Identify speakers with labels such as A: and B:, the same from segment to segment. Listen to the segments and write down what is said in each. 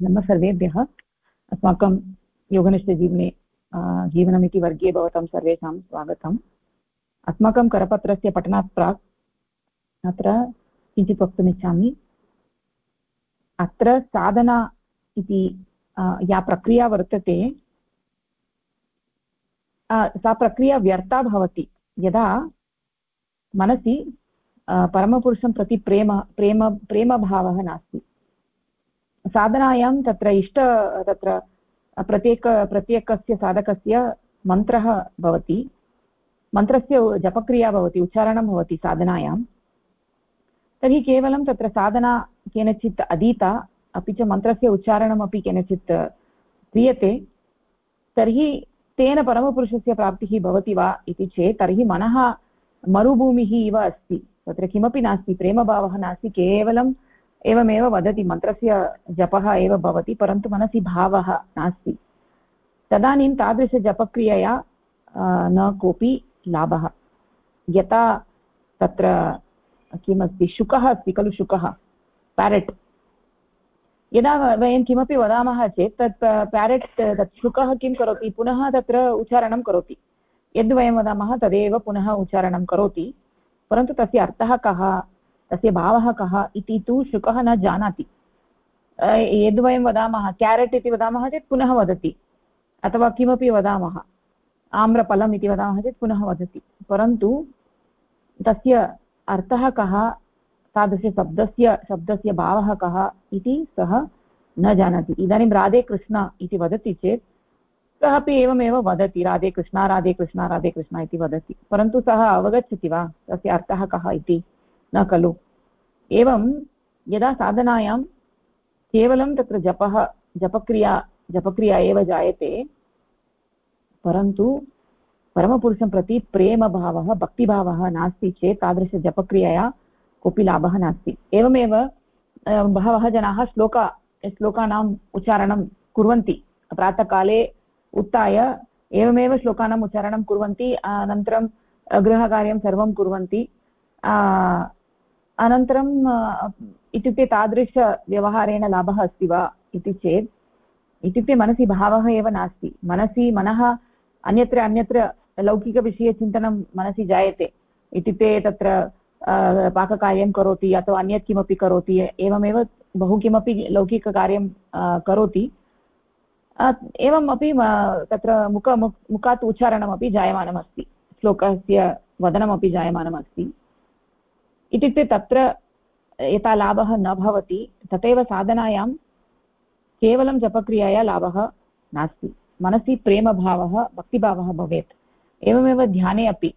A: नमः सर्वेभ्यः। अस्माकं योगनिष्ठजीवने जीवनमिति वर्गे भवतां सर्वेषां स्वागतम्। अस्माकं करपत्रस्य पठनात् प्राक् अत्र किञ्चित् वक्तुमिच्छामि। अत्र साधना इति या प्रक्रिया वर्तते सा प्रक्रिया व्यर्था भवति। यदा मनसि परमपुरुषं प्रति प्रेम प्रेम, प्रेमभावः नास्ति। साधनायां तत्र इष्ट, तत्र प्रत्येक, प्रत्येकस्य साधकस्य मन्त्रः भवति। मन्त्रस्य जपक्रिया भवति, उच्चारणं भवति साधनायां। तर्हि केवलं तत्र साधना केनचित् अधीता, अपि च मन्त्रस्य उच्चारणमपि केनचित् क्रियते, तर्हि तेन परमपुरुषस्य प्राप्तिः भवति वा इति चेत्, तर्हि मनः मरुभूमिः इव अस्ति। तत्र किमपि नास्ति, प्रेमभावः नास्ति, केवलं एवमेव वदति, मन्त्रस्य जपः एव भवति, परन्तु मनसि भावः नास्ति। तदानीं तादृशजपक्रियया न कोऽपि लाभः। यथा तत्र किमस्ति, शुकः अस्ति खलु शुकः पेरेट् यदा वयं किमपि वदामः चेत्, तत् पेरेट् तत् शुकः किं करोति, पुनः तत्र उच्चारणं करोति। यद् वयं वदामः, तदेव पुनः उच्चारणं करोति। परन्तु तस्य अर्थः कः? तस्य भावः कः इति तु शुकः न जानाति। यद् वयं वदामः केरेट् इति वदामः चेत् पुनः वदति, अथवा किमपि वदामः, आम्रफलम् इति वदामः चेत् पुनः वदति। परन्तु तस्य अर्थः कः तादृशशब्दस्य शब्दस्य भावः कः इति सः न जानाति। इदानीं राधे कृष्ण इति वदति चेत् सः अपि एवमेव वदति, राधे कृष्ण राधे कृष्ण राधे कृष्ण इति वदति। परन्तु सः अवगच्छति वा? तस्य अर्थः कः इति? न खलु। एवं यदा साधनायां केवलं तत्र जपः, जपक्रिया जपक्रिया एव जायते, परन्तु परमपुरुषं प्रति प्रेमभावः, भक्तिभावः नास्ति चेत् तादृशजपक्रियया कोऽपि लाभः नास्ति। एवमेव बहवः जनाः श्लोका श्लोकानाम् उच्चारणं कुर्वन्ति। प्रातःकाले उत्थाय एवमेव श्लोकानाम् उच्चारणं कुर्वन्ति, अनन्तरं गृहकार्यं सर्वं कुर्वन्ति। अनन्तरं इत्युक्ते तादृशव्यवहारेण लाभः अस्ति वा इति चेत्, इत्युक्ते मनसि भावः एव नास्ति। मनसि, मनः अन्यत्र अन्यत्र लौकिकविषयचिन्तनं मनसि जायते। इत्युक्ते तत्र पाककार्यं करोति अथवा अन्यत् किमपि करोति, एवमेव बहु किमपि लौकिककार्यं करोति। एवम् अपि तत्र मुख, मुखात् उच्चारणमपि जायमानमस्ति। श्लोकस्य वदनमपि जायमानमस्ति। इत्युक्ते तत्र, यथा लाभः न भवति, तथैव साधनायां केवलं जपक्रियाया लाभः नास्ति। मनसि प्रेमभावः, भक्तिभावः भवेत्। एवमेव ध्याने अपि।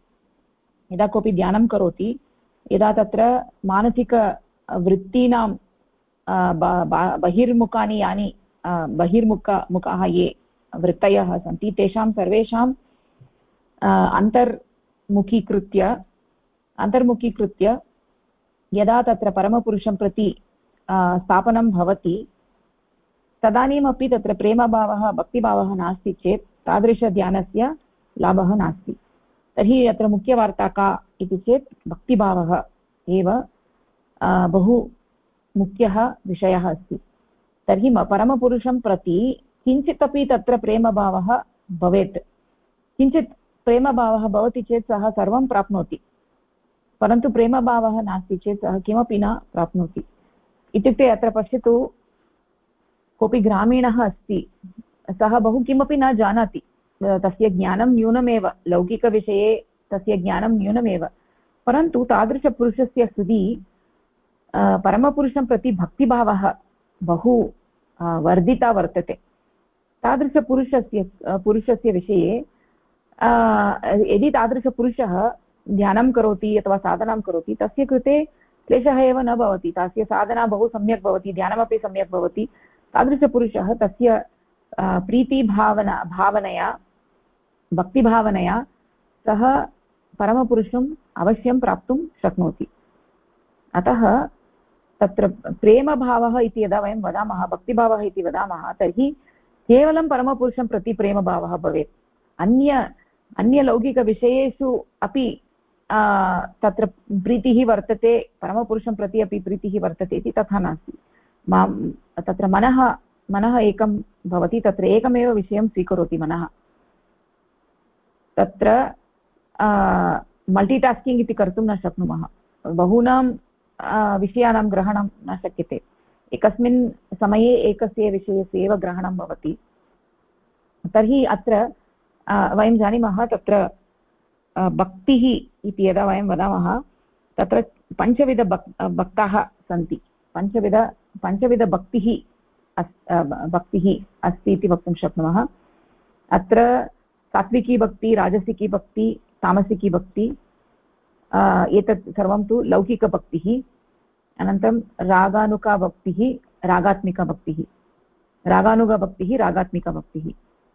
A: यदा कोऽपि ध्यानं करोति, यदा तत्र मानसिकवृत्तीनां बहिर्मुखानि यानि बहिर्मुख, मुखाः ये वृत्तयः सन्ति, तेषां सर्वेषाम् अन्तर्मुखीकृत्य अन्तर्मुखीकृत्य यदा तत्र परमपुरुषं प्रति स्थापनं भवति, तदानीमपि तत्र प्रेमभावः, भक्तिभावः नास्ति चेत् तादृशध्यानस्य लाभः नास्ति। तर्हि अत्र मुख्यवार्ता का इति चेत् भक्तिभावः एव बहु मुख्यः विषयः अस्ति। तर्हि परमपुरुषं प्रति किञ्चित् अपि तत्र प्रेमभावः भवेत्। किञ्चित् प्रेमभावः भवति चेत् सः सर्वं प्राप्नोति। परन्तु प्रेमभावः नास्ति चेत् सः किमपि न प्राप्नोति। इत्युक्ते अत्र पश्यतु, कोऽपि ग्रामीणः अस्ति, सः बहु किमपि न जानाति। तस्य ज्ञानं न्यूनमेव, लौकिकविषये तस्य ज्ञानं न्यूनमेव। परन्तु तादृशपुरुषस्य स्तुति परमपुरुषं प्रति भक्तिभावः बहु वर्धिता वर्तते। तादृशपुरुषस्य पुरुषस्य विषये यदि तादृशपुरुषः ध्यानं करोति अथवा साधनां करोति, तस्य कृते क्लेशः एव न भवति। तस्य साधना बहु सम्यक् भवति, ध्यानमपि सम्यक् भवति। तादृशपुरुषः तस्य प्रीतिभावना, भावनया, भक्तिभावनया सः परमपुरुषम् अवश्यं प्राप्तुं शक्नोति। अतः तत्र प्रेमभावः इति यदा वयं वदामः, भक्तिभावः इति वदामः, तर्हि केवलं परमपुरुषं प्रति प्रेमभावः भवेत्। अन्य, अन्यलौकिकविषयेषु अपि तत्र प्रीतिः वर्तते, परमपुरुषं प्रति अपि प्रीतिः वर्तते इति तथा नास्ति। माँ तत्र मनः मनः एकं भवति, तत्र एकमेव विषयं स्वीकरोति मनः। तत्र मल्टिटास्किङ्ग् इति कर्तुं न शक्नुमः। बहूनां विषयाणां ग्रहणं न शक्यते। एकस्मिन् समये एकस्य विषयस्य एव ग्रहणं भवति। तर्हि अत्र वयं जानीमः तत्र भक्तिः इति यदा वयं वदामः, तत्र पञ्चविधभक् भक्ताः सन्ति। पञ्चविध पञ्चविधभक्तिः अस् भक्तिः अस्ति इति वक्तुं शक्नुमः। अत्र सात्विकी भक्ति, राजसिकी भक्ति, तामसिकी भक्ति एतत् सर्वं तु लौकिकभक्तिः अनन्तरं रागानुकाभक्तिः रागात्मिकभक्तिः रागानुगभक्तिः रागात्मिकभक्तिः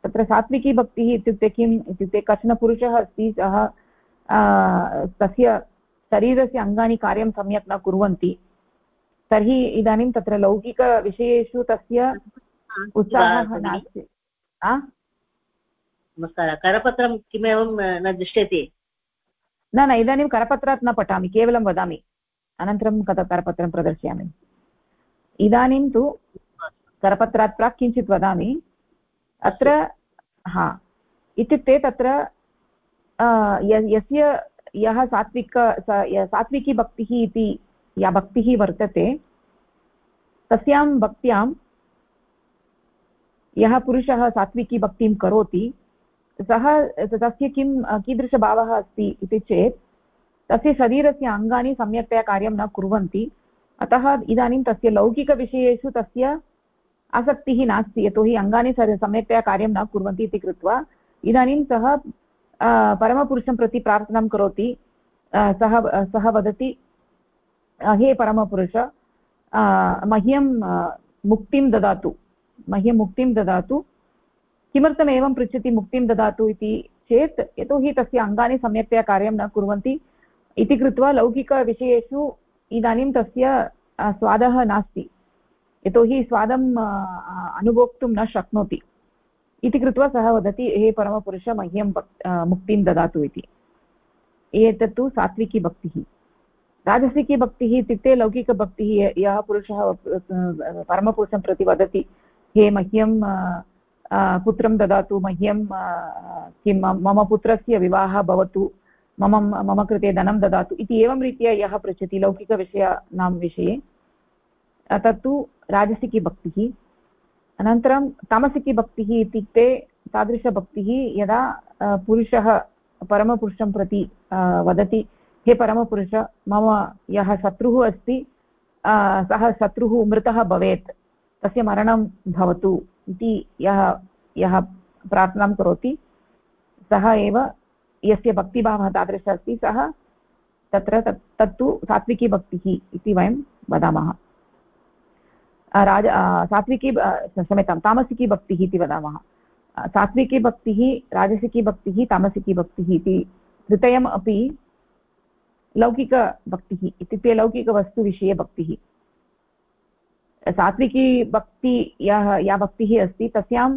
A: तत्र सात्विकी भक्तिः इत्युक्ते किम्? इत्युक्ते कश्चन पुरुषः अस्ति सः तस्य शरीरस्य अङ्गानि कार्यं सम्यक् न कुर्वन्ति। तर्हि इदानीं तत्र लौकिकविषयेषु तस्य उत्साहः नास्ति।
B: नमस्कारः। करपत्रं किमेवं न दृश्यते?
A: न न इदानीं करपत्रात् न पठामि केवलं वदामि। अनन्तरं कथ करपत्रं प्रदर्शयामि। इदानीं तु करपत्रात् प्राक् किञ्चित् वदामि। अत्र, हा, इत्युक्ते तत्र यस्य, यः सात्विक सात्विकी भक्तिः इति या भक्तिः वर्तते, तस्यां भक्त्यां यः पुरुषः सात्विकी भक्तिं करोति, सः, तस्य किं, कीदृशभावः अस्ति इति चेत्, तस्य शरीरस्य अङ्गानि सम्यक्तया कार्यं न कुर्वन्ति, अतः इदानीं तस्य लौकिकविषयेषु तस्य आसक्तिः नास्ति, यतोहि अङ्गानि सम्यक्तया कार्यं न कुर्वन्ति इति कृत्वा इदानीं सः परमपुरुषं प्रति प्रार्थनां करोति। सः सः वदति हे परमपुरुष मह्यं मुक्तिं ददातु। मह्यं मुक्तिं ददातु। किमर्थम् एवं पृच्छति मुक्तिं ददातु इति चेत्, यतोहि तस्य अङ्गानि सम्यक्तया कार्यं न कुर्वन्ति इति कृत्वा लौकिकविषयेषु इदानीं तस्य स्वादः नास्ति। यतोहि स्वादम् अनुभोक्तुं न शक्नोति। इति कृत्वा सः वदति, हे परमपुरुष, मह्यं मुक्तिं ददातु इति। एतत्तु सात्विकी भक्तिः राजसिकी भक्तिः इत्युक्ते लौकिकभक्तिः, यः पुरुषः परमपुरुषं प्रति वदति, हे मह्यं पुत्रं ददातु, मह्यं किं मम पुत्रस्य विवाहः भवतु, मम मम कृते धनं ददातु। इति एवं रीत्या यः पृच्छति लौकिकविषयाणां विषये। तत्तु राजसिकी भक्तिः, अनन्तरं तामसिकी भक्तिः इत्युक्ते तादृशभक्तिः यदा पुरुषः परमपुरुषं प्रति वदति, हे परमपुरुष, मम यः शत्रुः अस्ति सः शत्रुः मृतः भवेत्, तस्य मरणं भवतु इति यः यः प्रार्थनां करोति। सः एव यस्य भक्तिभावः तादृशः अस्ति, सः तत्र तत्, तत्तु सात्विकी इति वयं वदामः। राज सात्विकी क्षम्यतां तामसिकी भक्तिः इति वदामः। सात्विकी भक्तिः, राजसिकी भक्तिः, तामसिकी भक्तिः इति द्वितयम् अपि लौकिकभक्तिः इत्युक्ते लौकिकवस्तुविषये भक्तिः। सात्विकी भक्ति, यः, या भक्तिः अस्ति, तस्यां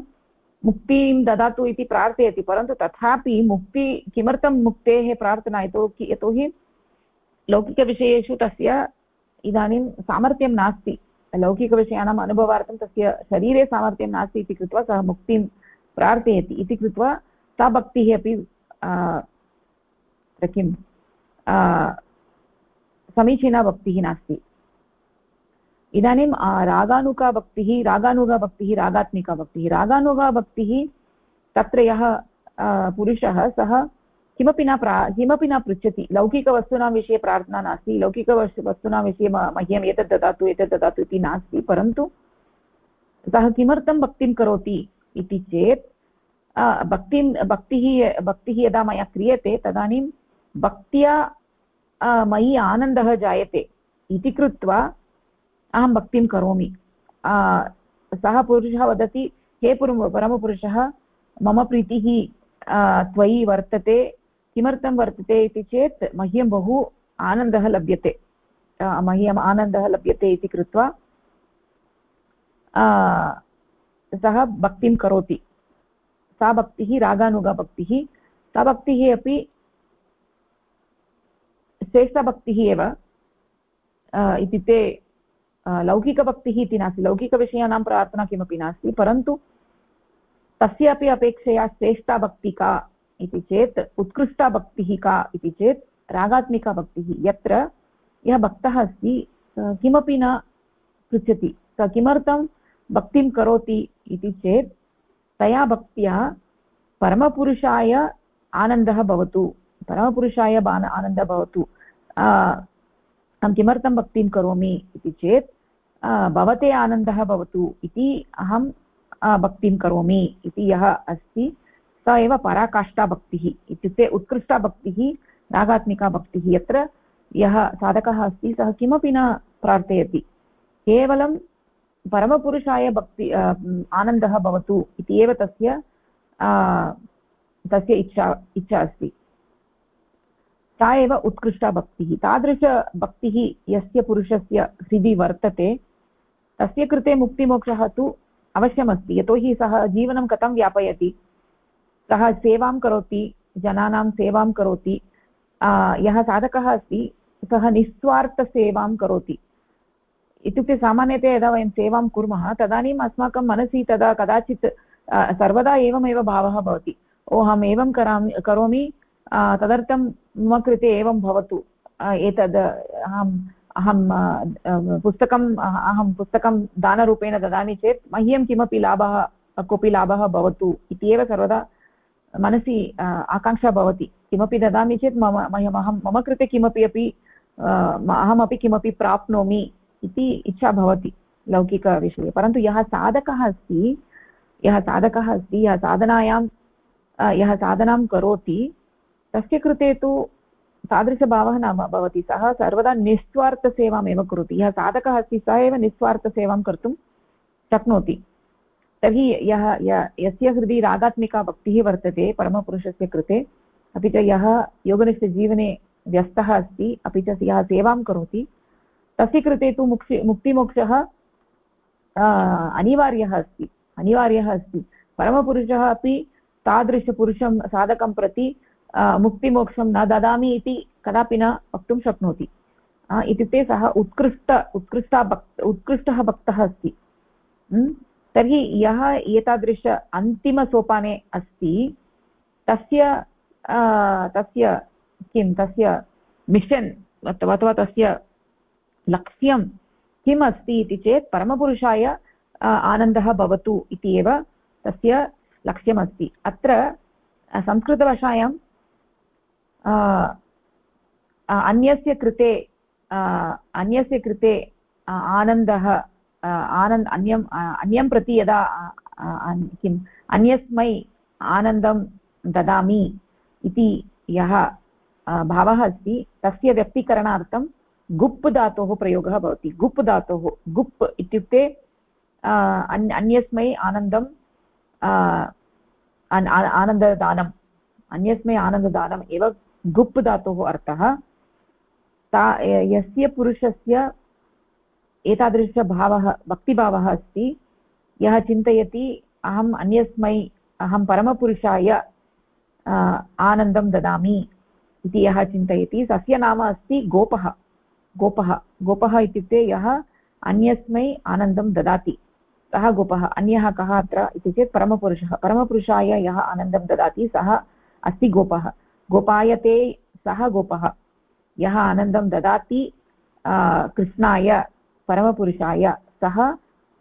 A: मुक्तिं ददातु इति प्रार्थयति, परन्तु तथापि मुक्ति, किमर्थं मुक्तेः प्रार्थना यतोहि यतोहि लौकिकविषयेषु तस्य इदानीं सामर्थ्यं नास्ति। लौकिकविषयाणाम् अनुभवार्थं तस्य शरीरे सामर्थ्यं नास्ति इति कृत्वा सः मुक्तिं प्रार्थयति। इति कृत्वा सा भक्तिः अपि किं? समीचीना भक्तिः नास्ति। इदानीं रागानुका भक्तिः, रागानुगा भक्तिः, रागात्मिका भक्तिः। रागानुगा भक्तिः तत्र यः पुरुषः, सः किमपि न प्रा, किमपि न पृच्छति। लौकिकवस्तूनां विषये प्रार्थना नास्ति लौकिकवस्तु वस्तूनां विषये मह्यम् एतत् ददातु एतत् ददातु इति नास्ति, परन्तु सः किमर्थं भक्तिं करोति इति चेत् भक्तिं, भक्तिः भक्तिः यदा मया क्रियते, तदानीं भक्त्या मयि आनन्दः जायते इति कृत्वा अहं भक्तिं करोमि। सः पुरुषः वदति, हे पुरु परमपुरुषः, मम प्रीतिः त्वयि वर्तते किमर्थं वर्तते इति चेत् मह्यं बहु आनन्दः लभ्यते. मह्यम् आनन्दः लभ्यते इति कृत्वा सः भक्तिं करोति. सा भक्तिः रागानुगभक्तिः सा भक्तिः अपि श्रेष्ठभक्तिः एव इत्युक्ते लौकिकभक्तिः इति नास्ति. लौकिकविषयाणां प्रार्थना किमपि नास्ति, परन्तु तस्यापि अपेक्षया श्रेष्ठा भक्ति का इति चेत् उत्कृष्टा भक्तिः का इति चेत् रागात्मिका भक्तिः यत्र यः भक्तः अस्ति किमपि न पृच्छति, स किमर्थं भक्तिं करोति इति चेत् तया भक्त्या परमपुरुषाय आनन्दः भवतु, परमपुरुषाय आनन्दः भवतु अहं किमर्थं भक्तिं करोमि इति चेत् भवते आनन्दः भवतु इति अहं भक्तिं करोमि इति यः अस्ति स एव पराकाष्ठा भक्तिः इत्युक्ते उत्कृष्टा भक्तिः रागात्मिका भक्तिः यत्र यः साधकः अस्ति, सः किमपि न प्रार्थयति। केवलं परमपुरुषाय भक्ति आनन्दः भवतु इति एव तस्य तस्य इच्छा इच्छा अस्ति। सा एव उत्कृष्टा भक्तिः तादृशभक्तिः यस्य पुरुषस्य हृदि वर्तते, तस्य कृते मुक्तिमोक्षः तु अवश्यमस्ति। यतोहि सः जीवनं कथं व्यापयति? सः सेवां करोति, जनानां सेवां करोति यः साधकः अस्ति, सः निस्वार्थसेवां करोति। इत्युक्ते सामान्यतया यदा वयं सेवां कुर्मः, तदानीम् अस्माकं मनसि तदा कदाचित् सर्वदा एवमेव भावः भवति। ओ अहम् एवं करामि, करोमि तदर्थं मम कृते एवं भवतु। एतद्, अहम् अहं पुस्तकम्, अहं पुस्तकं दानरूपेण ददामि चेत् मह्यं किमपि लाभः, कोऽपि लाभः भवतु इति एव सर्वदा मनसि आकाङ्क्षा भवति। किमपि ददामि चेत् मम, मह्यम् अहं, मम कृते किमपि अपि अहमपि किमपि प्राप्नोमि इति इच्छा भवति लौकिकविषये। परन्तु यः साधकः अस्ति, यः साधकः अस्ति, यः साधनायां यः साधनां करोति, तस्य कृते तु तादृशभावः न भवति। सः सर्वदा निस्वार्थसेवामेव करोति। यः साधकः अस्ति, सः एव निस्वार्थसेवां कर्तुं शक्नोति। तर्हि यः यस्य हृदि रागात्मिका भक्तिः वर्तते परमपुरुषस्य कृते, अपि च यः योगनिष्ठजीवने व्यस्तः अस्ति, अपि च यः सेवां करोति, तस्य कृते तु मुक्ति मुक्तिमोक्षः अनिवार्यः अस्ति अनिवार्यः अस्ति। परमपुरुषः अपि तादृशपुरुषं साधकं प्रति मुक्तिमोक्षं न ददामि इति कदापि न वक्तुं शक्नोति। इत्युक्ते सः उत्कृष्ट, उत्कृष्टा भक्, उत्कृष्टः भक्तः अस्ति। तर्हि यः एतादृश अन्तिमसोपाने अस्ति, तस्य तस्य किं, तस्य मिशन् अथवा तस्य लक्ष्यं किम् अस्ति इति चेत् परमपुरुषाय आनन्दः भवतु इति एव तस्य लक्ष्यमस्ति। अत्र संस्कृतभाषायां अन्यस्य कृते अन्यस्य कृते आनन्दः आनन्द अन्यम् अन्यं प्रति यदा किम्, अन्यस्मै आनन्दं ददामि इति यः भावः अस्ति, तस्य व्यक्तीकरणार्थं गुप् धातोः प्रयोगः भवति। गुप् धातोः, गुप् इत्युक्ते अन्यस्मै आनन्दं आनन्ददानम् अन्यस्मै आनन्ददानम् एव गुप् धातोः अर्थः। ता, यस्य पुरुषस्य एतादृशभावः, भक्तिभावः अस्ति। यः चिन्तयति अहम् अन्यस्मै, अहं परमपुरुषाय आनन्दं ददामि इति यः चिन्तयति तस्य नाम अस्ति गोपः। गोपः गोपः इत्युक्ते यः अन्यस्मै आनन्दं ददाति। सः गोपः, अन्यः कः अत्र इति चेत् परमपुरुषः। परमपुरुषाय यः आनन्दं ददाति, सः अस्ति गोपः। गोपायते सः गोपः। यः आनन्दं ददाति कृष्णाय परमपुरुषाय सः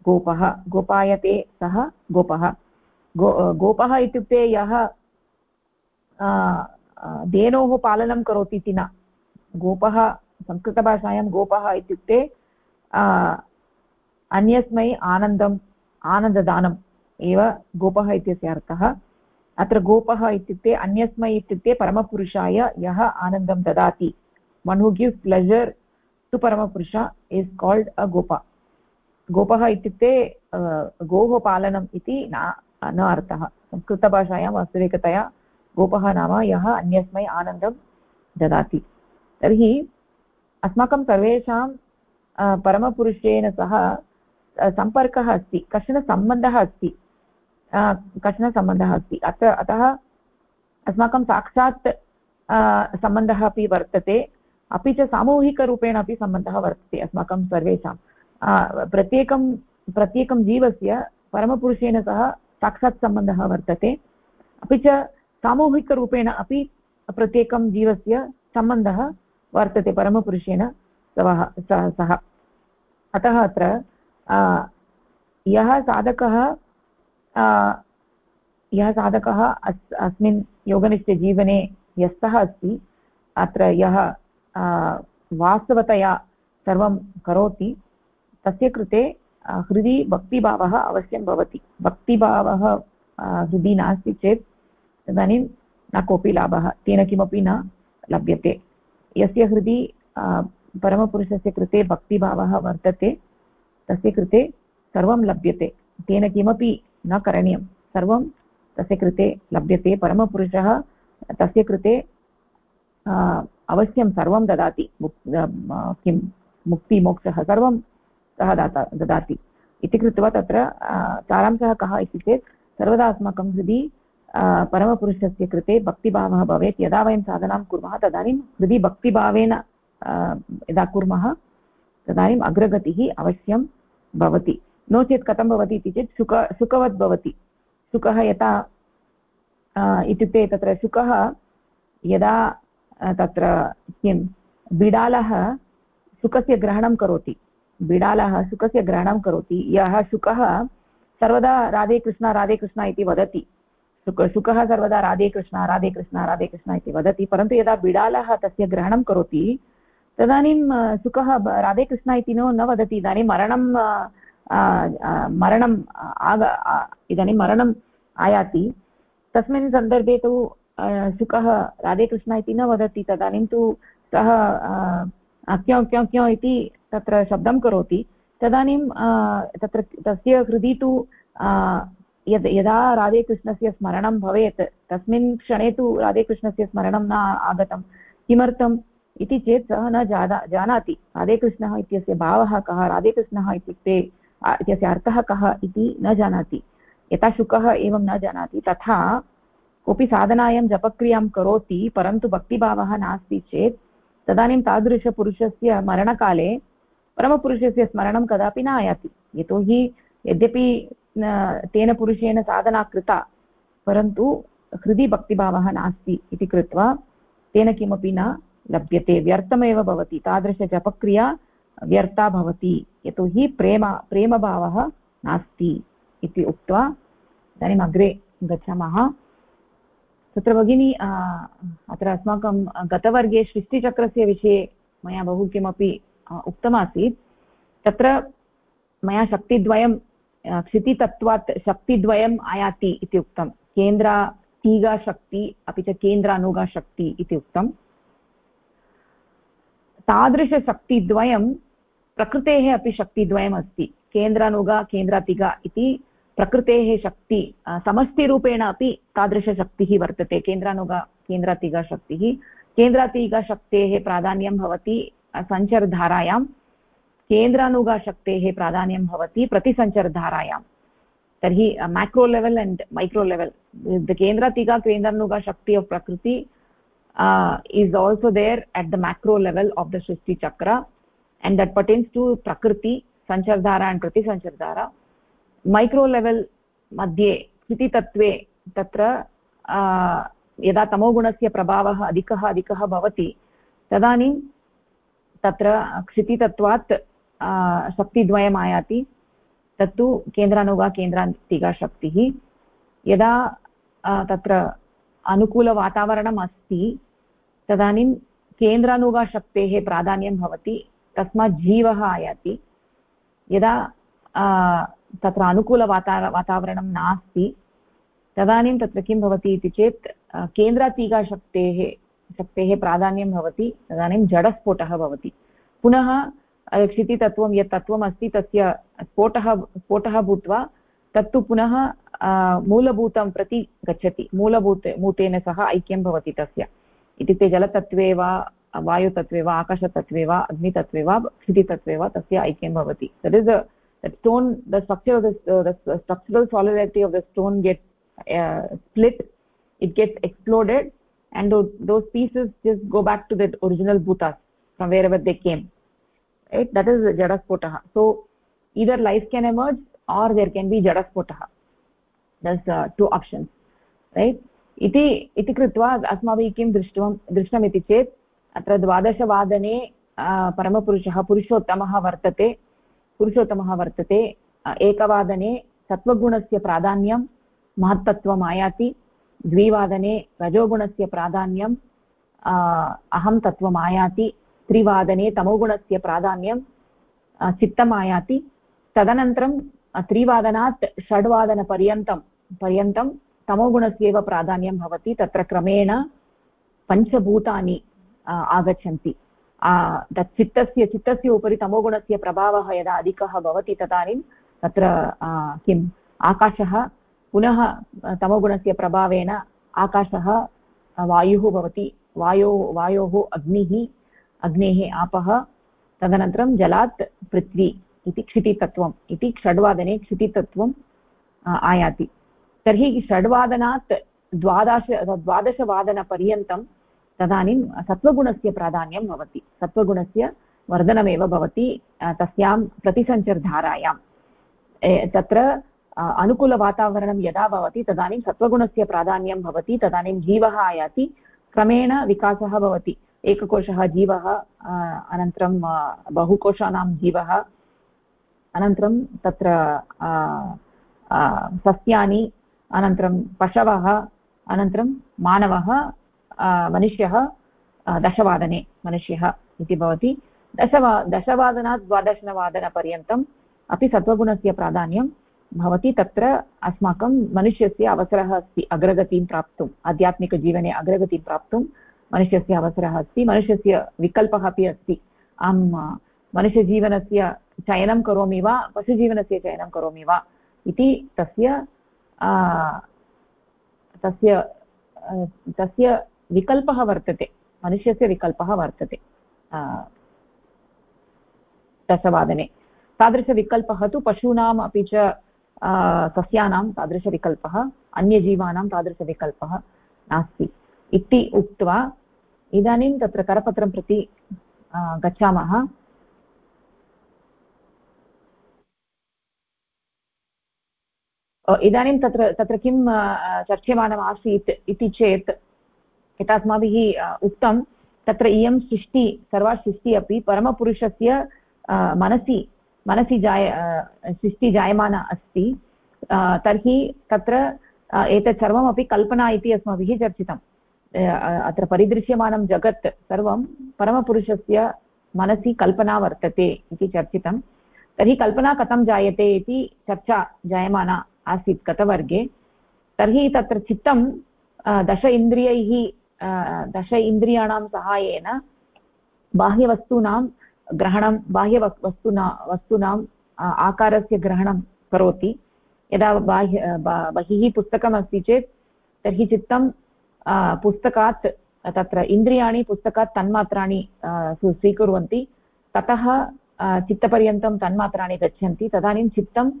A: गोपः, गोपायते सः गोपः। गो गोपः इत्युक्ते यः धेनोः पालनं करोति इति न। गोपः, संस्कृतभाषायां गोपः इत्युक्ते अन्यस्मै आनन्दम्, आनन्ददानम् एव गोपः इत्यस्य अर्थः। अत्र गोपः इत्युक्ते, अन्यस्मै इत्युक्ते परमपुरुषाय यः आनन्दं ददाति। One who gives pleasure to Parampurusha is called a gopa. गोपः इत्युक्ते गोः पालनम् इति न न अर्थः। संस्कृतभाषायां वास्तविकतया गोपः नाम यः अन्यस्मै आनन्दं ददाति। तर्हि अस्माकं सर्वेषां परमपुरुषेण सह सम्पर्कः अस्ति, कश्चन सम्बन्धः अस्ति कश्चन सम्बन्धः अस्ति। अत्र, अतः अस्माकं साक्षात् सम्बन्धः अपि वर्तते। अपि च सामूहिकरूपेण अपि सम्बन्धः वर्तते, अस्माकं सर्वेषां। प्रत्येकं प्रत्येकं जीवस्य परमपुरुषेण सह साक्षात् सम्बन्धः वर्तते। अपि च सामूहिकरूपेण अपि प्रत्येकं जीवस्य सम्बन्धः वर्तते, परमपुरुषेण सह सह अतः अत्र यः साधकः यः साधकः अस्, अस्मिन् योगनिष्ठजीवने यस्तः अस्ति, अत्र यः वास्तवतया सर्वं करोति, तस्य कृते हृदि भक्तिभावः अवश्यं भवति। भक्तिभावः हृदि नास्ति चेत् तदानीं न कोऽपि लाभः, तेन किमपि न लभ्यते। यस्य हृदि परमपुरुषस्य कृते भक्तिभावः वर्तते, तस्य कृते सर्वं लभ्यते। तेन किमपि न करणीयं, सर्वं तस्य कृते लभ्यते। परमपुरुषः तस्य कृते अवश्यं सर्वं ददाति। किं, मुक्तिमोक्षः सर्वं सः दाता, ददाति। इति कृत्वा तत्र सारांशः कः इति चेत्, सर्वदा अस्माकं हृदि परमपुरुषस्य कृते भक्तिभावः भवेत्। यदा वयं साधनां कुर्मः, तदानीं हृदि भक्तिभावेन यदा कुर्मः, तदानीम् अग्रगतिः अवश्यं भवति। नो चेत् कथं भवति इति चेत्, सुख सुखवत् भवति। सुखः यथा इत्युक्ते तत्र सुखः यदा तत्र किं? बिडालः सुखस्य ग्रहणं करोति। बिडालः सुखस्य ग्रहणं करोति। यः सुखः सर्वदा राधे कृष्ण राधे कृष्ण इति वदति। सुख, सुखः सर्वदा राधे कृष्ण राधे कृष्ण राधे कृष्ण इति वदति। परन्तु यदा बिडालः तस्य ग्रहणं करोति, तदानीं सुखः राधे कृष्ण इति न वदति। इदानीं मरणं मरणम् आग इदानीं मरणम् आयाति। तस्मिन् सन्दर्भे तु सुखः राधे कृष्ण इति न वदति, तदानीं तु सः क्यों क्यों क्यों इति तत्र शब्दं करोति। तदानीं तत्र तस्य हृदि तु यद्, यदा राधेकृष्णस्य स्मरणं भवेत्, तस्मिन् क्षणे तु राधेकृष्णस्य स्मरणं न आगतं। किमर्थम् इति चेत् सः न जाना जानाति, राधेकृष्णः इत्यस्य भावः कः, राधेकृष्णः इत्युक्ते इत्यस्य अर्थः कः इति न जानाति। यथा शुकः एवं न जानाति, तथा कोऽपि साधनायां जपक्रियाँ करोति, परन्तु भक्तिभावः नास्ति चेत्, तदानीं तादृशपुरुषस्य मरणकाले परमपुरुषस्य स्मरणं कदापि न आयाति। यतोहि यद्यपि तेन पुरुषेण साधना कृता, परन्तु हृदि भक्तिभावः नास्ति इति कृत्वा तेन किमपि न लभ्यते। व्यर्थमेव भवति। तादृशजपक्रिया व्यर्था भवति। यतोहि प्रेम, प्रेमभावः नास्ति इति उक्त्वा इदानीम् अग्रे गच्छामः। तत्र भगिनी अत्र अस्माकं गतवर्गे सृष्टिचक्रस्य विषये मया बहु किमपि उक्तमासीत्। तत्र मया शक्तिद्वयं क्षितितत्त्वात् शक्तिद्वयम् आयाति इति उक्तं। केन्द्रातीगाशक्ति अपि च केन्द्रानुगाशक्ति इति उक्तं। तादृशशक्तिद्वयं प्रकृतेः अपि शक्तिद्वयम् अस्ति केन्द्रानुगा, केन्द्रातिगा इति प्रकृतेः शक्ति समष्टिरूपेण अपि तादृशशक्तिः वर्तते। केन्द्रानुगा, केन्द्रातिगाशक्तिः। केन्द्रातिगाशक्तेः प्राधान्यं भवति सञ्चरधारायां केन्द्रानुगाशक्तेः प्राधान्यं भवति प्रतिसञ्चरधारायां तर्हि macro level and macro level the केन्द्रातिगा, केन्द्रानुगाशक्ति of Prakriti is also there at the macro level of the shrishti chakra and that pertains to prakriti sanchardhara and micro level मध्ये स्थितितत्त्वे तत्र यदा तमोगुणस्य प्रभावः अधिकः अधिकः भवति, तदानीं तत्र क्षितितत्त्वात् शक्तिद्वयम् आयाति। तत्तु केन्द्रानुगा केन्द्रान्तिगा शक्तिः यदा तत्र अनुकूलवातावरणम् अस्ति, तदानीं केन्द्रानुगाशक्तेः प्राधान्यं भवति, तस्मात् जीवः आयाति। यदा तत्र अनुकूलवाता, वातावरणं नास्ति। तदानीं तत्र किं भवति इति चेत् केन्द्रातीगाशक्तेः शक्तेः प्राधान्यं भवति। तदानीं जडस्फोटः भवति। पुनः क्षितितत्त्वं यत् तत्त्वम् अस्ति, तस्य स्फोटः स्फोटः भूत्वा तत्तु पुनः मूलभूतं प्रति गच्छति। मूलभूत, मूतेन सह ऐक्यं भवति तस्य। इत्युक्ते जलतत्त्वे वा, वायुतत्त्वे वा, आकाशतत्त्वे वा, अग्नितत्त्वे वा क्षितितत्त्वे वा तस्य ऐक्यं भवति। तद् is the stone the structure of the, uh, the structural solidity of the stone gets uh, split it gets exploded and those, those pieces just go back to the original bhutas from wherever they came right that is jadaspotah so either life can emerge or there can be jadaspotah there's uh, two options right इति इति कृत्वा अस्माभिः किं दृष्टं दृष्टमिति चेत् अत्र द्वादशवादने परमपुरुषः पुरुषोत्तमः वर्तते पुरुषोत्तमः वर्तते। एकवादने सत्त्वगुणस्य प्राधान्यं महत्तत्वम् आयाति। द्विवादने रजोगुणस्य प्राधान्यं अहं तत्त्वम् आयाति। त्रिवादने तमोगुणस्य प्राधान्यं चित्तम् आयाति। तदनन्तरं त्रिवादनात् षड्वादनपर्यन्तं, पर्यन्तं तमोगुणस्य एव प्राधान्यं भवति। तत्र क्रमेण पञ्चभूतानि आगच्छन्ति। तत् चित्तस्य चित्तस्य उपरि तमोगुणस्य प्रभावः यदा अधिकः भवति तदानीं तत्र किम्, आकाशः पुनः तमोगुणस्य प्रभावेन आकाशः वायुः भवति, वायो, वायोः अग्निः, अग्नेः आपः, तदनन्तरं जलात् पृथ्वी इति क्षितितत्वम् इति षड्वादने क्षितितत्वम् आयाति। तर्हि षड्वादनात् द्वादश द्वादशवादनपर्यन्तं तदानीं सत्त्वगुणस्य प्राधान्यं भवति। सत्त्वगुणस्य वर्धनमेव भवति तस्यां प्रतिसञ्चर्धारायां। तत्र अनुकूलवातावरणं यदा भवति, तदानीं सत्त्वगुणस्य प्राधान्यं भवति, तदानीं जीवः आयाति, क्रमेण विकासः भवति। एककोशः जीवः अनन्तरं बहुकोशानां जीवः, अनन्तरं तत्र सस्यानि, अनन्तरं पशवः, अनन्तरं मानवः मनुष्यः दशवादने मनुष्यः इति भवति। दशवा, दशवादनात् द्वादशवादनपर्यन्तम् अपि सत्त्वगुणस्य प्राधान्यं भवति। तत्र अस्माकं मनुष्यस्य अवसरः अस्ति अग्रगतिं प्राप्तुम्, आध्यात्मिकजीवने अग्रगतिं प्राप्तुं मनुष्यस्य अवसरः अस्ति। मनुष्यस्य विकल्पः अपि अस्ति। अहं मनुष्यजीवनस्य चयनं करोमि वा, पशुजीवनस्य चयनं करोमि वा इति तस्य तस्य तस्य विकल्पः वर्तते, मनुष्यस्य विकल्पः वर्तते दशवादने। तादृशविकल्पः तु पशूनाम् अपि च सस्यानां तादृशविकल्पः, अन्यजीवानां तादृशविकल्पः नास्ति। इति उक्त्वा इदानीं तत्र करपत्रं प्रति गच्छामः। इदानीं तत्र तत्र किं चर्च्यमानम् आसीत् इति चेत् यथा अस्माभिः उक्तं, तत्र इयं सृष्टि, सर्वा सृष्टिः अपि परमपुरुषस्य मनसि मनसि जाय सृष्टिः जायमाना अस्ति। तर्हि तत्र एतत् सर्वमपि कल्पना इति अस्माभिः चर्चितम्। अत्र परिदृश्यमानं जगत् सर्वं परमपुरुषस्य मनसि कल्पना वर्तते इति चर्चितं तर्हि कल्पना कथं जायते इति चर्चा जायमाना आसीत् गतवर्गे। तर्हि तत्र चित्तं दश इन्द्रियैः दश इन्द्रियाणां सहायेन बाह्यवस्तूनां ग्रहणं बाह्यवस्तुना वस्तूनाम् आकारस्य ग्रहणं करोति यदा बाह्य बहिः पुस्तकमस्ति चेत् तर्हि चित्तं पुस्तकात् तत्र इन्द्रियाणि पुस्तकात् तन्मात्राणि स्वीकुर्वन्ति ततः चित्तपर्यन्तं तन्मात्राणि गच्छन्ति तदानीं चित्तं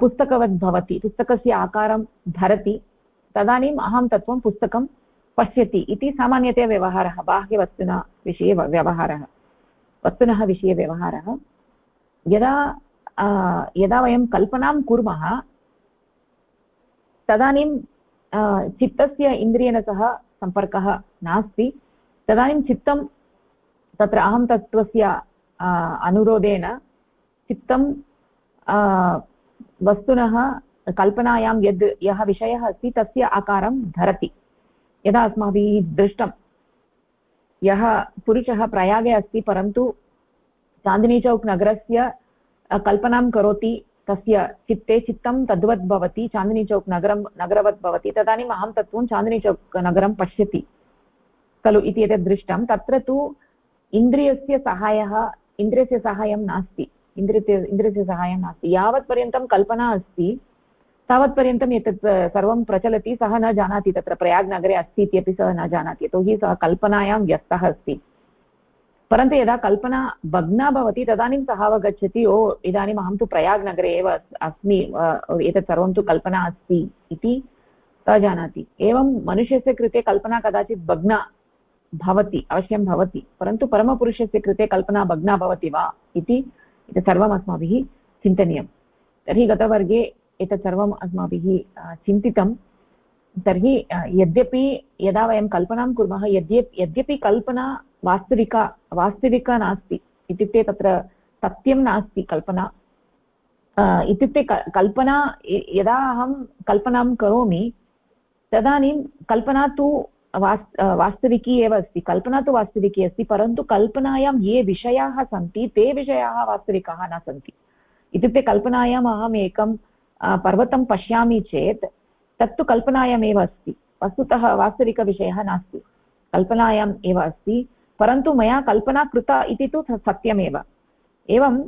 A: पुस्तकवत् भवति पुस्तकस्य आकारं धरति तदानीम् अहं तत्त्वं पुस्तकं पश्यति इति सामान्यतया व्यवहारः, बाह्यवस्तुना विषये व्यवहारः। वस्तुनः विषये व्यवहारः। यदा यदा वयं कल्पनां कुर्मः, तदानीं चित्तस्य इन्द्रियेण सह सम्पर्कः नास्ति। तदानीं चित्तं तत्र अहं तत्त्वस्य अनुरोधेन चित्तं वस्तुनः कल्पनायां यद् यः विषयः अस्ति तस्य आकारं धरति। यदा अस्माभिः दृष्टं, यः पुरुषः प्रयागे अस्ति, परन्तु चान्दिनीचौक् नगरस्य कल्पनां करोति, तस्य चित्ते चित्तं तद्वत् भवति चान्दिनीचौक् नगरं, नगरवत् भवति, तदानीम् अहं तत्त्वं चान्दिनीचौक् नगरं पश्यति, खलु इति एतत् दृष्टं। तत्र तु इन्द्रियस्य सहायः, इन्द्रियस्य सहायं नास्ति, इन्द्रियस्य इन्द्रियस्य सहायं नास्ति। यावत्पर्यन्तं कल्पना अस्ति तावत्पर्यन्तम् एतत् सर्वं प्रचलति, सः न जानाति तत्र, प्रयाग्नगरे अस्ति इत्यपि सः न जानाति, यतोहि सः कल्पनायां व्यस्तः अस्ति। परन्तु यदा कल्पना भग्ना भवति, तदानीं सः अवगच्छति, ओ, इदानीम् अहं तु प्रयाग्नगरे एव अस्मि एतत् सर्वं तु कल्पना अस्ति इति सः जानाति। एवं मनुष्यस्य कृते कल्पना कदाचित् भग्ना भवति, अवश्यं भवति, परन्तु परमपुरुषस्य कृते कल्पना भग्ना भवति वा इति सर्वम् अस्माभिः चिन्तनीयं। तर्हि गतवर्गे एतत् सर्वम् अस्माभिः चिन्तितं। तर्हि यद्यपि यदा वयं कल्पनां कुर्मः, यद्य, यद्यपि कल्पना वास्तविका वास्तविका नास्ति, इत्युक्ते तत्र सत्यं नास्ति कल्पना। इत्युक्ते कल्पना यदा अहं कल्पनां करोमि, तदानीं कल्पना तु वास् वास्तविकी एव अस्ति, कल्पना तु वास्तविकी अस्ति, परन्तु कल्पनायां ये विषयाः सन्ति, ते विषयाः वास्तविकाः न सन्ति। इत्युक्ते कल्पनायाम् अहम् एकं पर्वतं पश्यामि चेत् तत्तु कल्पनायामेव अस्ति। वस्तुतः वास्तविकविषयः नास्ति। कल्पनायाम् एव अस्ति, परन्तु मया कल्पना कृता इति तु सत्यमेव। एवं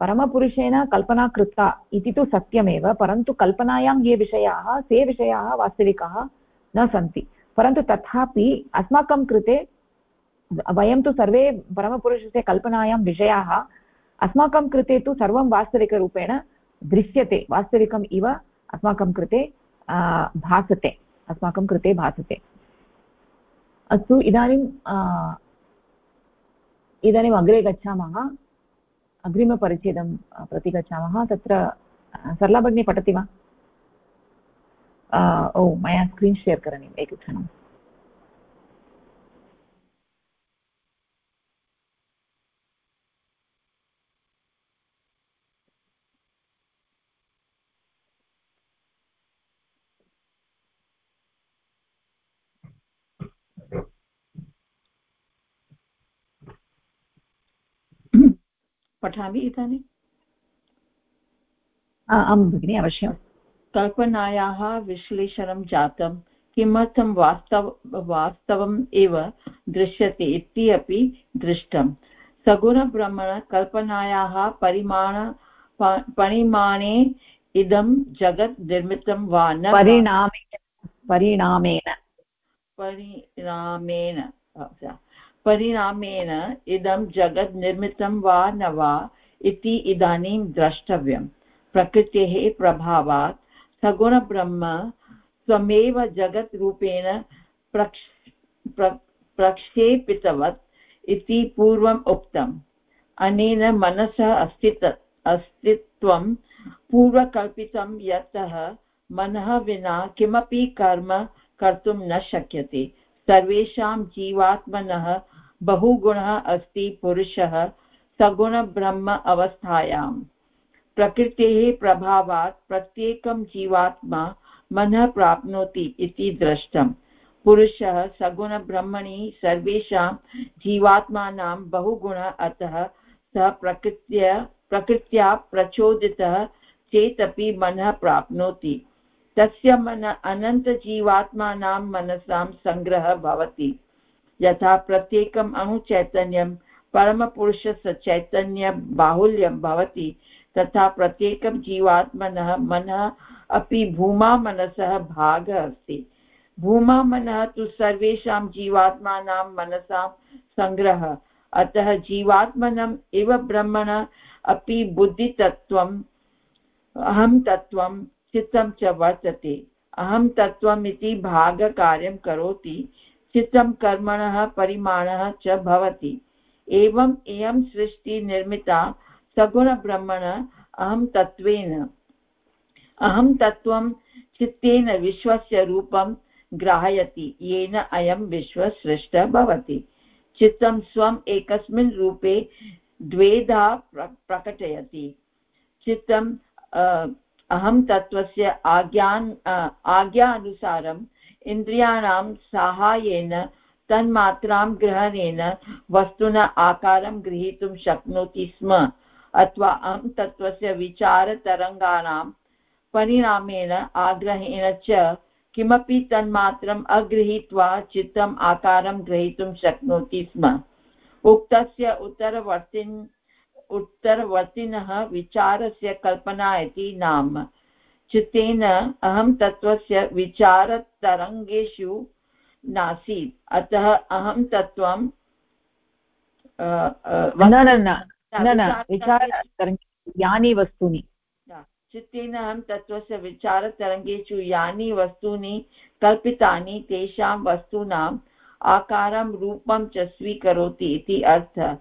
A: परमपुरुषेण कल्पना कृता इति तु सत्यमेव, परन्तु कल्पनायां ये विषयाः, ते विषयाः वास्तविकाः न सन्ति। परन्तु तथापि अस्माकं कृते वयं तु सर्वे परमपुरुषस्य कल्पनायां विषयाः, अस्माकं कृते तु सर्वं वास्तविकरूपेण दृश्यते, वास्तविकम् इव अस्माकं कृते भासते, अस्माकं कृते भासते। अस्तु इदानीं इदानीम् अग्रे गच्छामः, अग्रिमपरिच्छेदं प्रति गच्छामः, तत्र सरला भगिनी पठति वा? ओ, मया स्क्रीन् शेर् करणीयम्, एकक्षणम्।
C: पठामि इदानीम्
A: आं भगिनि अवश्यं
C: कल्पनायाः विश्लेषणं जातं किमर्थं वास्तव वास्तवम् एव दृश्यते इति अपि दृष्टम् सगुणब्रह्मणकल्पनायाः परिमाण परिमाणे इदं जगत् निर्मितं वा न
A: परिणामेन परिणामेन।
C: परिणामेन परिणामेन इदं जगत् निर्मितं वा न वा इति इदानीं द्रष्टव्यम् प्रकृतेः प्रभावात् सगुणब्रह्म स्वमेव जगत् रूपेण प्रक्ष प्रक्षेपितवत् इति पूर्वम् उक्तम्। अनेन मनसः अस्तित्व, अस्तित्वं पूर्वकल्पितं यतः मनः विना किमपि कर्म कर्तुं न शक्यते। सर्वेषां जीवात्मनः बहुगुणः अस्ति पुरुषः सगुणब्रह्म अवस्थायाम्। प्रकृतेः प्रभावात् प्रत्येकं जीवात्मा मनः प्राप्नोति इति दृष्टम् पुरुषः सगुणब्रह्मणि सर्वेषां जीवात्मानां बहुगुणः, अतः सः प्रकृत्या प्रकृत्या प्रचोदितः चेदपि मनः प्राप्नोति। तस्य मन अनन्तजीवात्मानां मनसां सङ्ग्रहः भवति। यथा प्रत्येकम् अणुचैतन्यं परमपुरुषस्य चैतन्यबाहुल्यं भवति। तथा प्रत्येकं जीवात्मनः मनः अपि भूमा मनसः भागः अस्ति। भूमा मनः तु सर्वेषां जीवात्मानां मनसां सङ्ग्रहः अतः जीवात्मनम् इव ब्रह्मण अपि बुद्धितत्त्वम्, अहं तत्त्वं, चित्तं च वर्तते। अहं तत्त्वम् इति भागकार्यं करोति। चित्तं कर्मणः परिमाणः च भवति। एवम् इयं सृष्टिः निर्मिता सगुणब्रह्मण अहं तत्त्वेन। अहं तत्त्वं चित्तेन विश्वस्य रूपं ग्राहयति, येन अयं विश्वः सृष्टः भवति। चित्तं स्वम् एकस्मिन् रूपे द्वेधा प्रकटयति। चित्तं अहं तत्त्वस्य आज्ञान् आज्ञानुसारम् इन्द्रियाणां साहाय्येन, तन्मात्रां ग्रहणेन वस्तुना आकारं गृहीतुं शक्नोति स्म, अथवा अहं तत्त्वस्य विचारतरङ्गाणां परिणामेन आग्रहेण च किमपि तन्मात्रम् अगृहीत्वा चित्तम् आकारं ग्रहीतुं शक्नोति स्म। उक्तस्य उत्तरवर्तिन् उत्तरवर्तिनः विचारस्य कल्पना इति नाम। चित्तेन अहं तत्त्वस्य विचारतरङ्गेषु नासीत्। अतः अहं तत्त्वं
A: यानि वस्तूनि।
C: चित्तेन अहं तत्त्वस्य विचारतरङ्गेषु यानि वस्तूनि कल्पितानि तेषां वस्तूनाम् आकारं रूपं च स्वीकरोति इति अर्थः।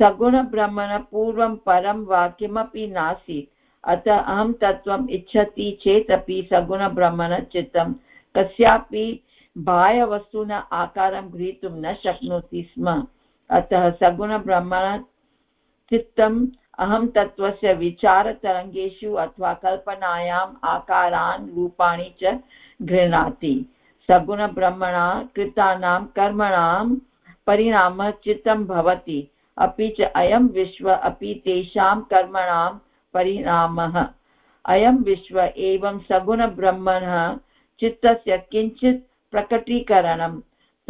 C: सगुणब्रह्मण पूर्वं परं वा किमपि नासीत्। अतः अहं तत्त्वम् इच्छति चेदपि सगुणब्रह्मण चित्तं कस्यापि बाह्यवस्तुना आकारं गृहीतुं न शक्नोति स्म। अतः सगुणब्रह्मण चित्तम् अहं तत्त्वस्य विचारतरङ्गेषु अथवा कल्पनायाम् आकारान् रूपाणि च गृह्णाति। सगुणब्रह्मणा कृतानां कर्मणां परिणामः चित्तं भवति। अपि च अयं विश्व अपि तेषां कर्मणां परिणामः। अयं विश्व एवं सगुणब्रह्मणः चित्तस्य किञ्चित् प्रकटीकरणं।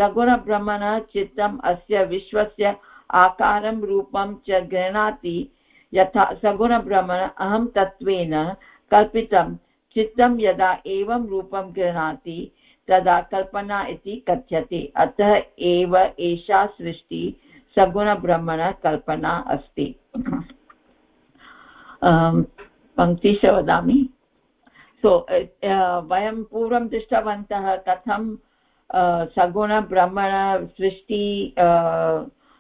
C: सगुणब्रह्मणः चित्तम् अस्य विश्वस्य आकारं रूपं च गृह्णाति। यथा सगुणभ्रमण अहं तत्त्वेन कल्पितं, चित्तं यदा एवं रूपं गृह्णाति, तदा कल्पना इति कथ्यते। अतः एव एषा सृष्टिः सगुणब्रह्मणकल्पना अस्ति। पङ्क्तिश वदामि सो वयं पूर्वं दृष्टवन्तः कथं सगुणब्रह्मण सृष्टि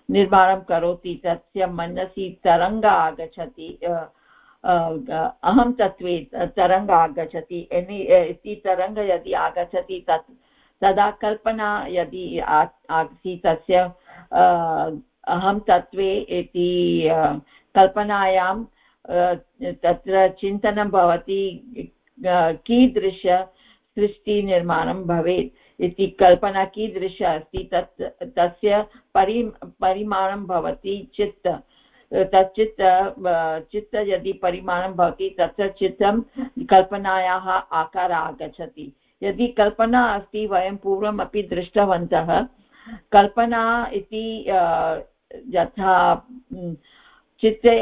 C: निर्माणं करोति, तस्य मनसि तरङ्ग आगच्छति अहं तत्त्वे तरङ्ग आगच्छति इति तरङ्ग यदि आगच्छति तत्, तदा कल्पना यदि आसीत् तस्य अहं तत्त्वे इति कल्पनायां तत्र चिन्तनं भवति कीदृश सृष्टिनिर्माणं भवेत् इति कल्पना कीदृश अस्ति, तत्, तस्य परि परिमाणं भवति चित्त। तत् चित्त चित्त यदि परिमाणं भवति, तत्र चित्तं कल्पनायाः आकारः आगच्छति। यदि कल्पना अस्ति, वयं पूर्वमपि दृष्टवन्तः, कल्पना इति यथा चित्ते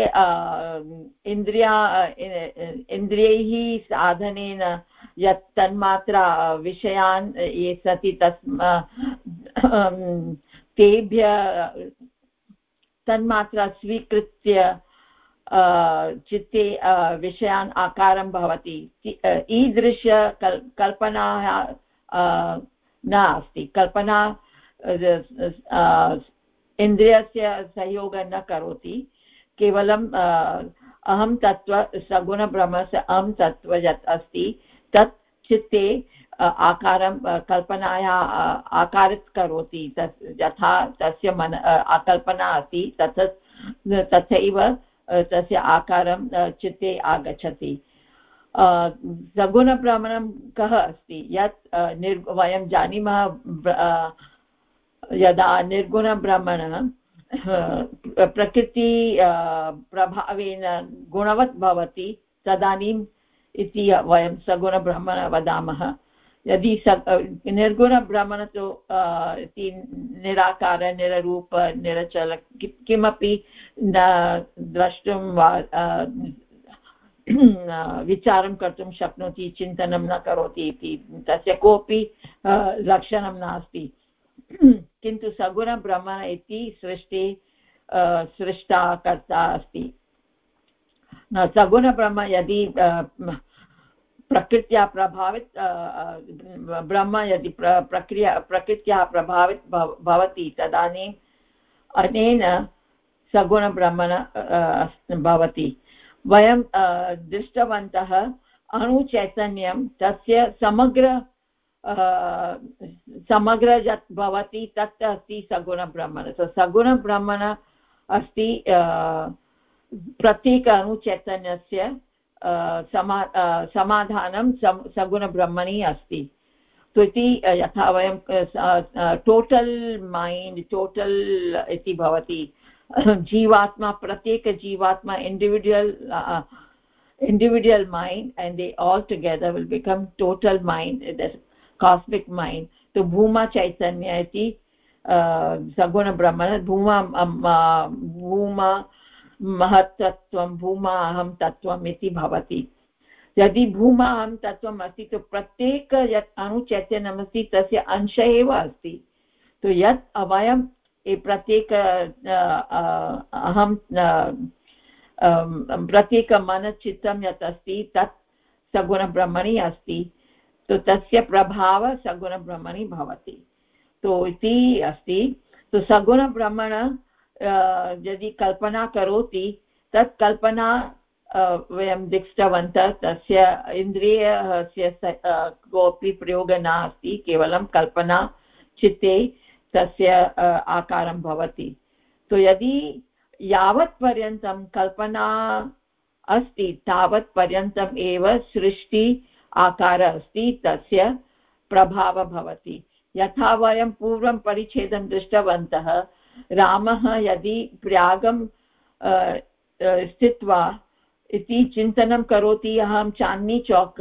C: इन्द्रिया इन्द्रियैः साधनेन यत् तन्मात्रा विषयान् ये सति तस् तेभ्य, तन्मात्रा स्वीकृत्य चित्ते विषयान् आकारं भवति। ईदृश कल्, कल्पनाः न अस्ति। कल्पना इन्द्रियस्य सहयोगं न करोति। केवलं अहं तत्त्व सगुणब्रह्मस्य अहं तत्त्व यत् अस्ति। तत् चित्ते आकारं कल्पनाया आकारित् करोति। तत् यथा तस्य मन कल्पना अस्ति, तत्, तथैव तस्य आकारं चित्ते आगच्छति। सगुणभ्रमणं कः अस्ति? यत् निर्, वयं जानीमः यदा निर्गुणभ्रमणः प्रकृति प्रभावेन गुणवत् भवति, तदानीम् इति वयं सगुणब्रह्मण वदामः। यदि स निर्गुणब्रह्मण तु इति निराकार, निररूप, निरचल किमपि न, द्रष्टुं वा विचारं कर्तुं शक्नोति, चिन्तनं न करोति इति, तस्य कोऽपि लक्षणं नास्ति। किन्तु सगुणब्रह्म इति सृष्टि सृष्टा कर्ता अस्ति। सगुणब्रह्म यदि प्रकृत्या प्रभावित ब्रह्म यदि प्रक्रिया, प्रकृत्याः प्रभावित भवति तदानीम् अनेन सगुणब्रह्मण भवति। वयं दृष्टवन्तः अणुचैतन्यं तस्य समग्र समग्र यत् भवति तत् अस्ति सगुणब्रह्मण सो सगुणब्रह्मण अस्ति प्रत्येक अणुचैतन्यस्य समा समाधानं सगुणब्रह्मणि अस्ति। सो इति यथा वयं टोटल् मैण्ड् टोटल् इति भवति। जीवात्मा प्रत्येकजीवात्मा individual individual mind, and they all together will become total mind. Cosmic mind तु भूमा चैतन्य इति सगुणब्रह्मण भूमा भूमा महत्तत्वं भूमा अहं तत्त्वम् इति भवति। यदि भूमा अहं तत्त्वम् अस्ति, तु प्रत्येक यत् अणुचैतन्यमस्ति तस्य अंश एव अस्ति। तु यत् वयं प्रत्येक अहं प्रत्येकमनचित्तं यत् अस्ति, तत् सगुणब्रह्मणि अस्ति। तो तस्य प्रभावः सगुणब्रह्मणि भवति। तो इति अस्ति। तो सगुणब्रह्मण यदि कल्पना करोति, तत् कल्पना वयं दृष्टवन्तः, तस्य इन्द्रियस्य कोऽपि प्रयोगः नास्ति, केवलं कल्पना चित्ते तस्य आकारं भवति। तो यदि यावत्पर्यन्तं कल्पना अस्ति, तावत्पर्यन्तम् एव सृष्टि आकारः अस्ति तस्य प्रभावः भवति। यथा वयं पूर्वं परिच्छेदं दृष्टवन्तः, रामः यदि प्रयागं स्थित्वा इति चिन्तनं करोति, अहं चान्नी चौक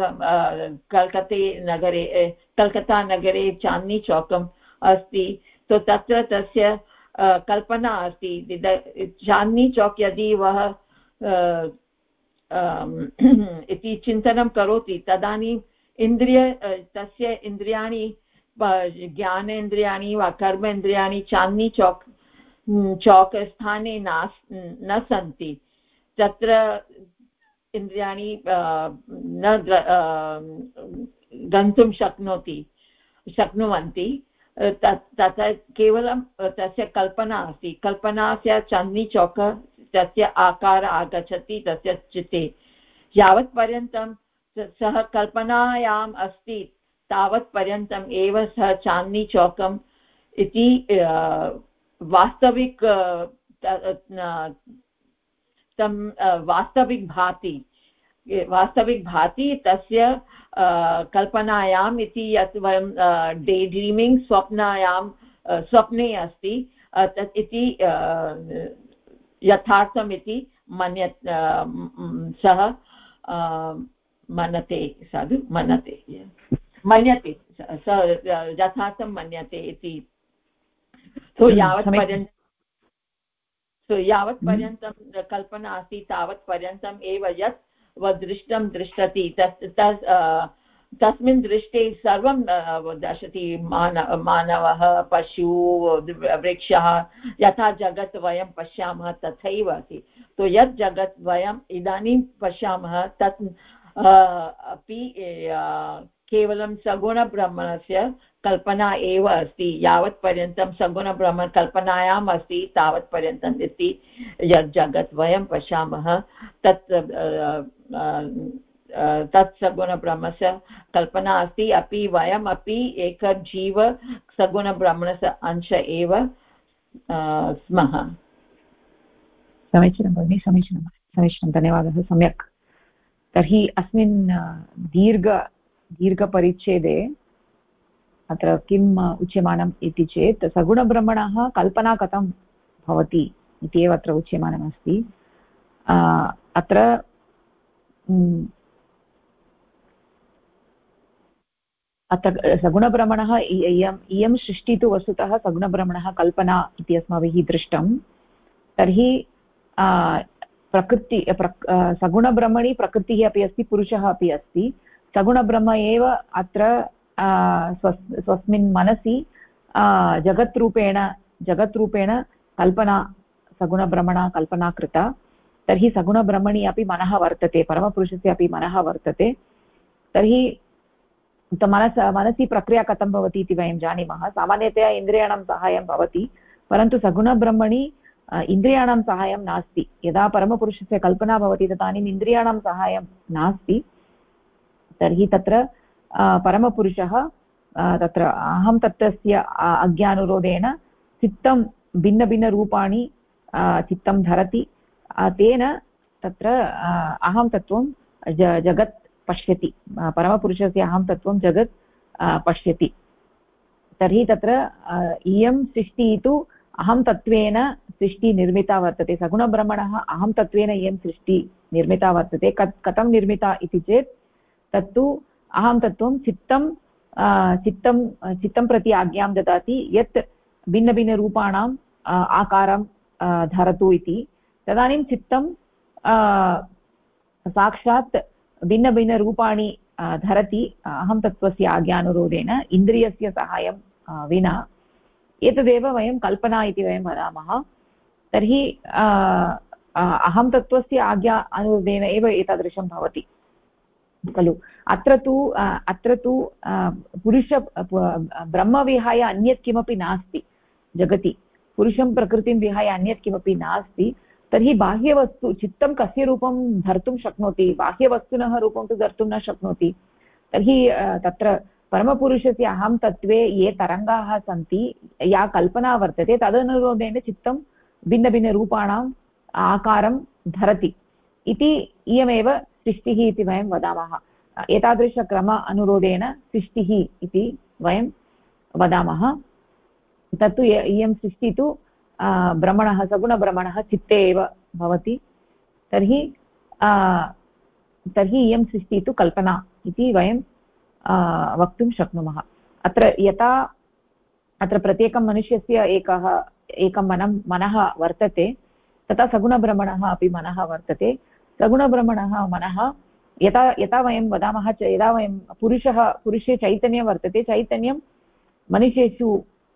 C: कल्कते नगरे कल्कत्ता नगरे चान्नी चौकम् अस्ति तो तत्र तस्य कल्पना अस्ति। चान्नी चौक् यदि वः इति चिन्तनं करोति। तदानीम् इन्द्रिय तस्य इन्द्रियाणि ज्ञानेन्द्रियाणि वा कर्मेन्द्रियाणि चान्नी चौक् चौक् स्थाने नास्, न सन्ति। तत्र इन्द्रियाणि न गन्तुं शक्नोति, शक्नुवन्ति। तथा केवलं तस्य कल्पना अस्ति। कल्पनास्य चान्नी चौक तस्य आकार आगच्छति, तस्य चित्ते यावत्पर्यन्तं सः कल्पनायाम् अस्ति, तावत्पर्यन्तम् एव सः चान्नी चौकम् इति वास्तविक तं वास्तविक भाति। वास्तविक भाति तस्य कल्पनायाम् इति यत् वयं डे ड्रीमिङ्ग् स्वप्नायां स्वप्ने अस्ति तत् इति यथार्थम् इति मन्य सः मनते साधु मनते मन्यते स यथार्थं मन्यते इति। सो यावत्पर्यन्तं सो यावत्पर्यन्तं कल्पना अस्ति तावत्पर्यन्तम् एव यत् दृष्टं दृष्टति तत् तस्मिन् दृष्टे सर्वं दर्शति मान मानवः पशु, वृक्षः, यथा जगत् वयं पश्यामः तथैव अस्ति। तो यत् जगत् वयम् इदानीं पश्यामः, तत् अपि केवलं सगुणब्रह्मणस्य कल्पना एव अस्ति, यावत्पर्यन्तं सगुणब्रह्म कल्पनायाम् अस्ति, तावत्पर्यन्तम् इति यत् जगत् वयं पश्यामः, तत् तत् कल्पना अस्ति, अपि वयम् अपि एक सगुणब्रह्मणस्य अंश एव स्मः।
A: समीचीनं भगिनि, समीचीनं समीचीनं, धन्यवादः, सम्यक्। तर्हि अस्मिन् दीर्घ, दीर्घपरिच्छेदे अत्र किम् उच्यमानम् इति चेत् सगुणब्रह्मणः कल्पना कथं भवति इति अत्र उच्यमानमस्ति। अत्र अत्र सगुणभ्रमणः इयम्, इयं सृष्टिः तु वस्तुतः सगुणभ्रमणः कल्पना इति अस्माभिः दृष्टं तर्हि प्रकृति, प्रक् सगुणब्रह्मणि प्रकृतिः अपि अस्ति, पुरुषः अपि अस्ति। सगुणब्रह्म एव अत्र स्व स्वस्मिन् मनसि जगत्रूपेण जगत्रूपेण कल्पना, सगुणभ्रमणा कल्पना कृता। तर्हि सगुणब्रह्मणि अपि मनः वर्तते, परमपुरुषस्य अपि मनः वर्तते। तर्हि मनस मनसि प्रक्रिया कथं भवति इति वयं जानीमः। सामान्यतया इन्द्रियाणां साहाय्यं भवति, परन्तु सगुणब्रह्मणि इन्द्रियाणां साहाय्यं नास्ति। यदा परमपुरुषस्य कल्पना भवति, तदानीम् इन्द्रियाणां साहाय्यं नास्ति। तर्हि तत्र परमपुरुषः तत्र अहं तत्तस्य अज्ञानुरोधेन चित्तं भिन्नभिन्नरूपाणि चित्तं धरति। तेन तत्र अहं तत्त्वं जगत् पश्यति। परमपुरुषस्य अहं तत्त्वं जगत् पश्यति। तर्हि तत्र इयं सृष्टिः तु अहं तत्त्वेन सृष्टिः निर्मिता वर्तते। सगुणब्रह्मणः अहं तत्त्वेन इयं सृष्टिः निर्मिता वर्तते। कत्, कथं निर्मिता इति चेत्, तत्तु अहं तत्त्वं चित्तं चित्तं चित्तं प्रति आज्ञां ददाति यत् भिन्नभिन्नरूपाणाम् आकारं धरतु इति। तदानीं चित्तं साक्षात् भिन्नभिन्नरूपाणि धरति अहं तत्त्वस्य आज्ञानुरोधेन इन्द्रियस्य सहायं विना। एतदेव वयं कल्पना इति वयं वदामः। तर्हि अहं तत्त्वस्य आज्ञा अनुरोधेन एव एतादृशं भवति। खलु? अत्र तु अत्र तु पुरुष ब्रह्मविहाय अन्यत् किमपि नास्ति जगति। पुरुषं प्रकृतिं विहाय अन्यत् किमपि नास्ति। तर्हि बाह्यवस्तु चित्तं कस्य रूपं धर्तुं शक्नोति? बाह्यवस्तुनः रूपं तु धर्तुं न शक्नोति। तर्हि तत्र परमपुरुषस्य अहं तत्त्वे ये तरङ्गाः सन्ति, या कल्पना वर्तते, तदनुरोधेन चित्तं भिन्नभिन्नरूपाणाम् आकारं धरति। इति इयमेव सृष्टिः इति वयं वदामः। एतादृशक्रम अनुरोधेन सृष्टिः इति वयं वदामः। तत्तु इयं सृष्टिः तु भ्रमणः सगुणभ्रमणः चित्ते एव भवति। तर्हि तर्हि इयं सृष्टिः तु कल्पना इति वयं वक्तुं शक्नुमः। अत्र यथा, अत्र प्रत्येकं मनुष्यस्य एकः, एकं मनं मनः वर्तते, तथा सगुणभ्रमणः अपि मनः वर्तते। सगुणभ्रमणः मनः, यथा यथा वयं वदामः यदा वयं पुरुषः, पुरुषे चैतन्यं वर्तते, चैतन्यं मनुष्येषु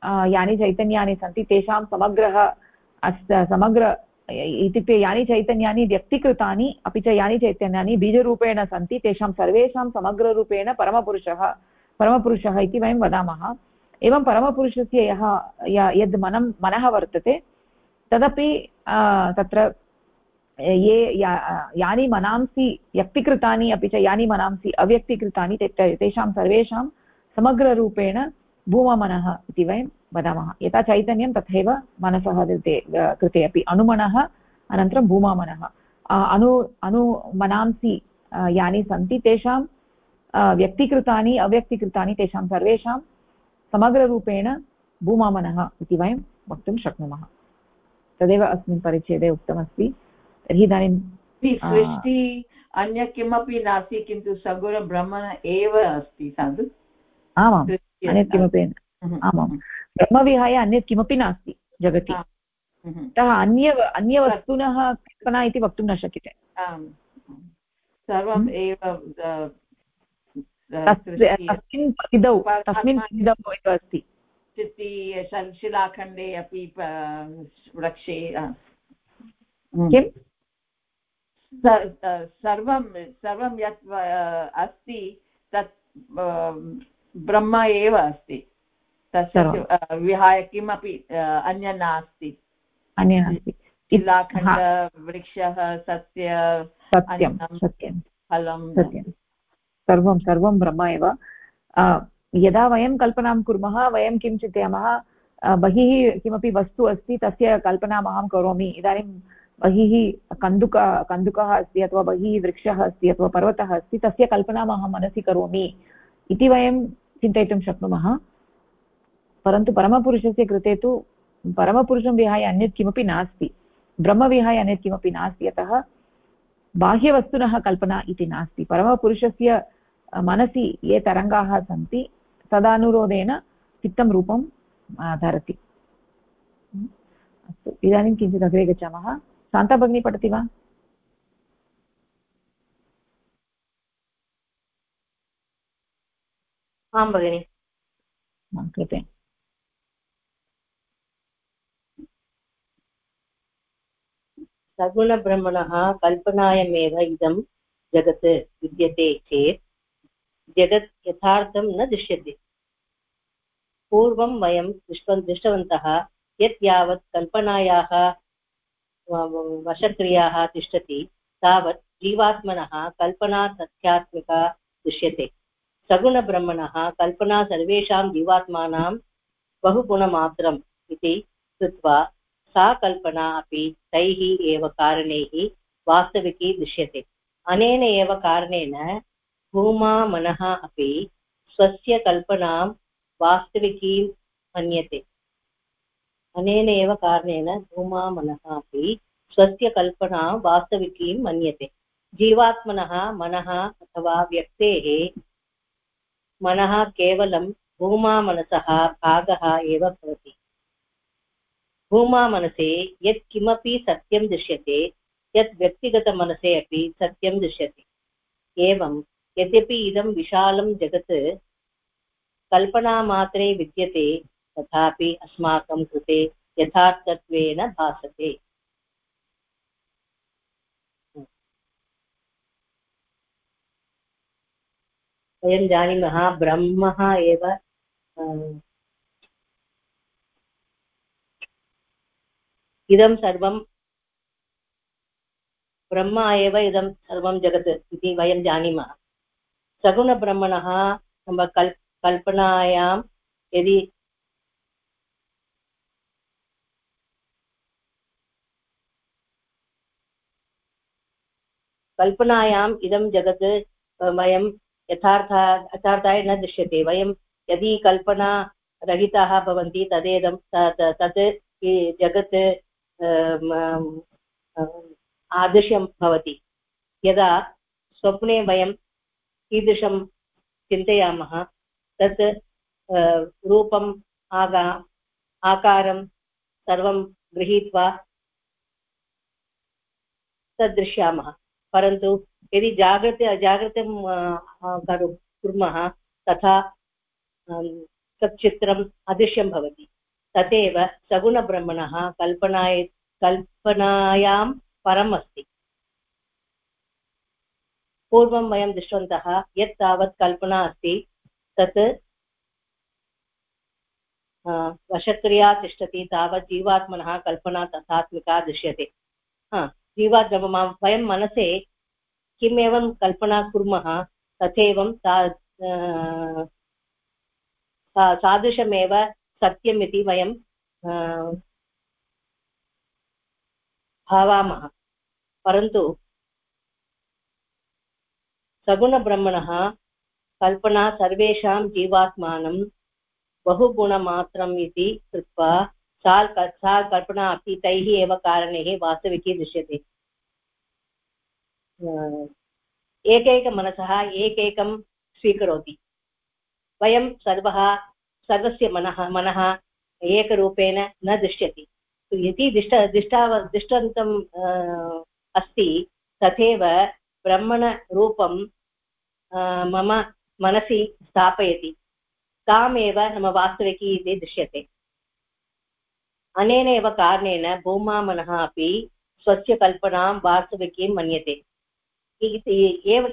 A: यानि चैतन्यानि सन्ति, तेषां समग्रः अस्, समग्र इत्युक्ते यानि चैतन्यानि व्यक्तीकृतानि, अपि च यानि चैतन्यानि बीजरूपेण सन्ति, तेषां सर्वेषां समग्ररूपेण परमपुरुषः परमपुरुषः इति वयं वदामः। एवं परमपुरुषस्य यः यद् मनं, मनः वर्तते, तदपि तत्र ये या, यानि मनांसि व्यक्तीकृतानि, अपि च यानि मनांसि अव्यक्तीकृतानि तेषां सर्वेषां समग्ररूपेण भूममनः इति वयं वदामः। यथा चैतन्यं तथैव मनसः कृते कृते अपि। अनुमनः अनन्तरं भूमामनः। अनु अनुमनांसि यानि सन्ति तेषां व्यक्तीकृतानि अव्यक्तीकृतानि तेषां सर्वेषां समग्ररूपेण भूमामनः इति वयं वक्तुं शक्नुमः। तदेव अस्मिन् परिच्छेदे उक्तमस्ति। तर्हि इदानीं
C: सृष्टि अन्य किमपि नास्ति किन्तु सगुणब्रह्मण एव अस्ति साधु।
A: आमाम्। अन्यत् किमपि आमां। ब्रह्मविहाय अन्यत् किमपि नास्ति जगति। अतः अन्य अन्यवस्तुनः कल्पना इति वक्तुं न शक्यते।
C: सर्वम् एव
A: तस्मिन् परिधौ तस्मिन् परिधौ एव अस्ति।
C: शिलाखण्डे अपि वृक्षे
A: किम्?
C: सर्वं सर्वं यत् अस्ति तत् ब्रह्म एव अस्ति। तस्य विहाय किमपि अन्य नास्ति।
A: अन्य नास्ति।
C: शिलाखण्ड वृक्षः सस्य
A: सत्यं सत्यं।
C: फलं।
A: सत्यं। सर्वं सर्वं ब्रह्म एव। यदा वयं कल्पनां कुर्मः वयं किं चिन्तयामः बहिः किमपि वस्तु अस्ति तस्य कल्पनाम् अहं करोमि। इदानीं बहिः कन्दुक कन्दुकः अस्ति अथवा बहिः वृक्षः अस्ति अथवा पर्वतः अस्ति तस्य कल्पनाम् अहं मनसि करोमि। इति वयं चिन्तयितुं शक्नुमः। परन्तु परमपुरुषस्य कृते तु परमपुरुषं विहाय अन्यत् किमपि नास्ति। ब्रह्मविहाय अन्यत् किमपि नास्ति। अतः बाह्यवस्तुनः कल्पना इति नास्ति। परमपुरुषस्य मनसि ये तरङ्गाः सन्ति, तदनुरोधेन चित्तं रूपं धरति अस्तु, इदानीं किञ्चित् अग्रे गच्छामः। शान्ता पठति वा?
B: आं भगिनि
A: कृते
B: सगुणब्रह्मणः कल्पनायमेव इदं जगत् विद्यते चेत् जगत् यथार्थं न दृश्यते। पूर्वं वयं दृष्ट दृष्टवन्तः यत् यावत् कल्पनायाः वशक्रियाः तिष्ठति तावत् जीवात्मनः कल्पना तथ्यात्मिका दृश्यते। सगुणब्रह्मणः कल्पना सर्वेषां जीवात्मानां बहुगुणमात्रम् इति कृत्वा सा कल्पना अपि तैः एव कारणैः वास्तविकी दृश्यते। अनेन एव कारणेन भूमा मनः अपि स्वस्य कल्पनां वास्तविकीं मन्यते। अनेन एव कारणेन धूमा मनः अपि स्वस्य कल्पना वास्तविकीं मन्यते। जीवात्मनः, मनः अथवा व्यक्तेः मनः केवलं भूमामनसः भागः एव भवति। भूमामनसे यत् किमपि सत्यं दृश्यते, यत् व्यक्तिगतमनसे अपि सत्यं दृश्यते। एवं यद्यपि इदं विशालं जगत् कल्पनामात्रे विद्यते, तथापि अस्माकं कृते यथार्थत्वेन भासते। वयं जानीमः, ब्रह्मः एव इदं सर्वं, ब्रह्म एव इदं सर्वं जगत् इति वयं जानीमः। सगुणब्रह्मणः कल्, कल्पनायां यदि कल्पनायाम् इदं जगत् वयं यथार्थ यथार्थाय न दृश्यते, वयं यदि कल्पना रहिताः भवन्ति तदेदं तत् जगत् आदृश्यं भवति। यदा स्वप्ने वयं कीदृशं चिन्तयामः, तत् रूपम् आगा, आकारं सर्वं गृहीत्वा तद् दृश्यामः परन्तु यदि जागृति जागृतिं कुर्मः, तथा तत् चित्रम् अदृश्यं भवति। तथैव सगुणब्रह्मणः कल्पनाय, कल्पनायां परम् पूर्वं वयं दृष्टवन्तः यत् तावत् कल्पना अस्ति, तत् वशक्रिया तिष्ठति, तावत् जीवात्मनः कल्पना तथात्मिका दृश्यते। जीवाद्रवमां वयं मनसे किम् कल्पना कुर्मः, तथैवं ता सादृशमेव सत्यम् इति वयं भावामः। परन्तु सगुणब्रह्मणः कल्पना सर्वेषां जीवात्मानं बहुगुणमात्रम् इति कृत्वा सा सा कल्पना अपि तैः एव कारणैः वास्तविकी दृश्यते। एकैकमनसः एकैकं स्वीकरोति। वयं सर्वः, सर्वस्य मनः मनः एकरूपेण न दृश्यति। यदि दिष्ट, दृष्टाव, दृष्टन्तम् अस्ति, तथैव ब्रह्मणरूपं मम मनसि स्थापयति। तामेव मम वास्तविकी इति दृश्यते। अनेन एव कारणेन भूमामनः अपि स्वस्य कल्पनां वास्तविकीं मन्यते। एव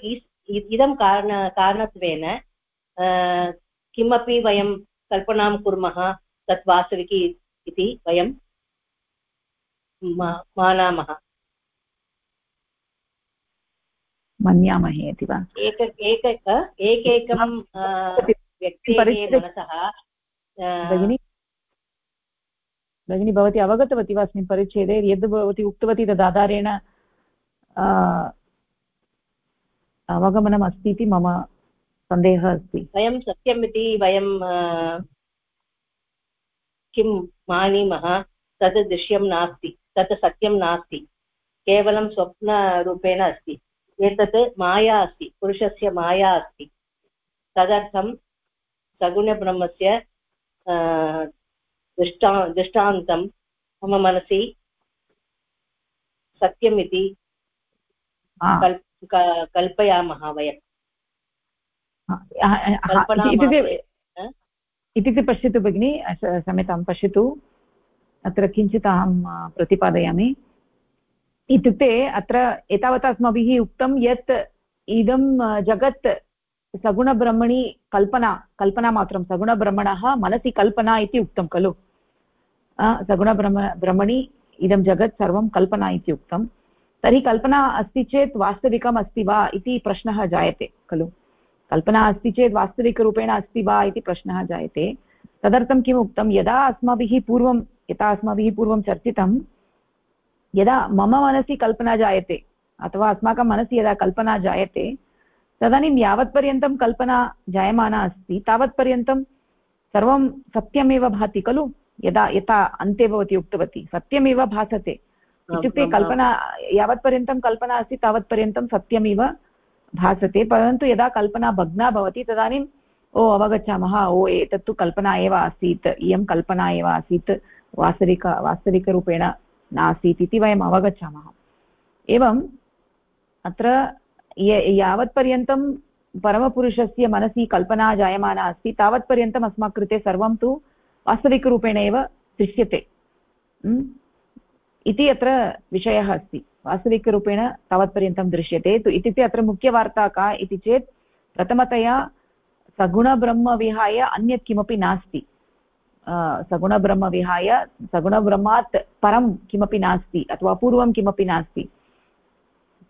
B: इदं कारण कारणत्वेन किमपि वयं कल्पनां कुर्मः तत् वास्तविकी इति वयं मानामः।
A: मन्यामहे इति वा?
B: एक एक एकैकं व्यक्तेः मनसः
A: भगिनी? भगिनी भवती अवगतवती वा अस्मिन् परिच्छेदे? यद् भवती उक्तवती तद् आधारेण अवगमनम् अस्ति इति मम सन्देहः अस्ति।
B: वयं सत्यम् इति वयं किं मानीमः तद् दृश्यं नास्ति तत् सत्यं नास्ति केवलं स्वप्नरूपेण अस्ति। एतत् माया अस्ति पुरुषस्य माया अस्ति। तदर्थं सगुणब्रह्मस्य दृष्टा दृष्टान्तं मम मनसि सत्यम् इति कल्पयामः वयम्
A: इत्युक्ते पश्यतु भगिनि क्षम्यतां पश्यतु। अत्र किञ्चित् अहं प्रतिपादयामि। इत्युक्ते अत्र एतावता अस्माभिः उक्तं यत् इदं जगत् सगुणब्रह्मणि कल्पना कल्पनामात्रं सगुणब्रह्मणः मनसि कल्पना इति उक्तं खलु। सगुणब्रह्म ब्रह्मणि इदं जगत् सर्वं कल्पना इति उक्तं। तर्हि कल्पना अस्ति चेत् वास्तविकम् अस्ति वा इति प्रश्नः जायते, खलु? कल्पना अस्ति चेत् वास्तविकरूपेण अस्ति वा इति प्रश्नः जायते। तदर्थं किम् उक्तं? यदा अस्माभिः पूर्वं यथा अस्माभिः पूर्वं चर्चितं, यदा मम मनसि कल्पना जायते, अथवा अस्माकं मनसि यदा कल्पना जायते, तदानीं यावत्पर्यन्तं कल्पना जायमाना अस्ति। तावत्पर्यन्तं सर्वं सत्यमेव भाति, खलु? यदा, यथा अन्ते भवती उक्तवती, सत्यमेव भासते। इत्युक्ते कल्पना यावत्पर्यन्तं कल्पना अस्ति तावत्पर्यन्तं सत्यमेव भासते। परन्तु यदा कल्पना भग्ना भवति तदानीं ओ अवगच्छामः ओ एतत्तु कल्पना एव आसीत् इयं कल्पना एव आसीत् वास्तविक वास्तविकरूपेण नासीत् इति वयम् अवगच्छामः। एवम् अत्र यावत्पर्यन्तं परमपुरुषस्य मनसि कल्पना जायमाना अस्ति तावत्पर्यन्तम् अस्माकं कृते सर्वं तु वास्तविकरूपेण एव दृश्यते इति अत्र विषयः अस्ति। वास्तविकरूपेण तावत्पर्यन्तं दृश्यते। तु इत्युक्ते अत्र मुख्यवार्ता का इति चेत् प्रथमतया सगुणब्रह्म विहाय अन्यत् किमपि नास्ति। सगुणब्रह्म विहाय सगुणब्रह्मात् परं किमपि नास्ति अथवा पूर्वं किमपि नास्ति।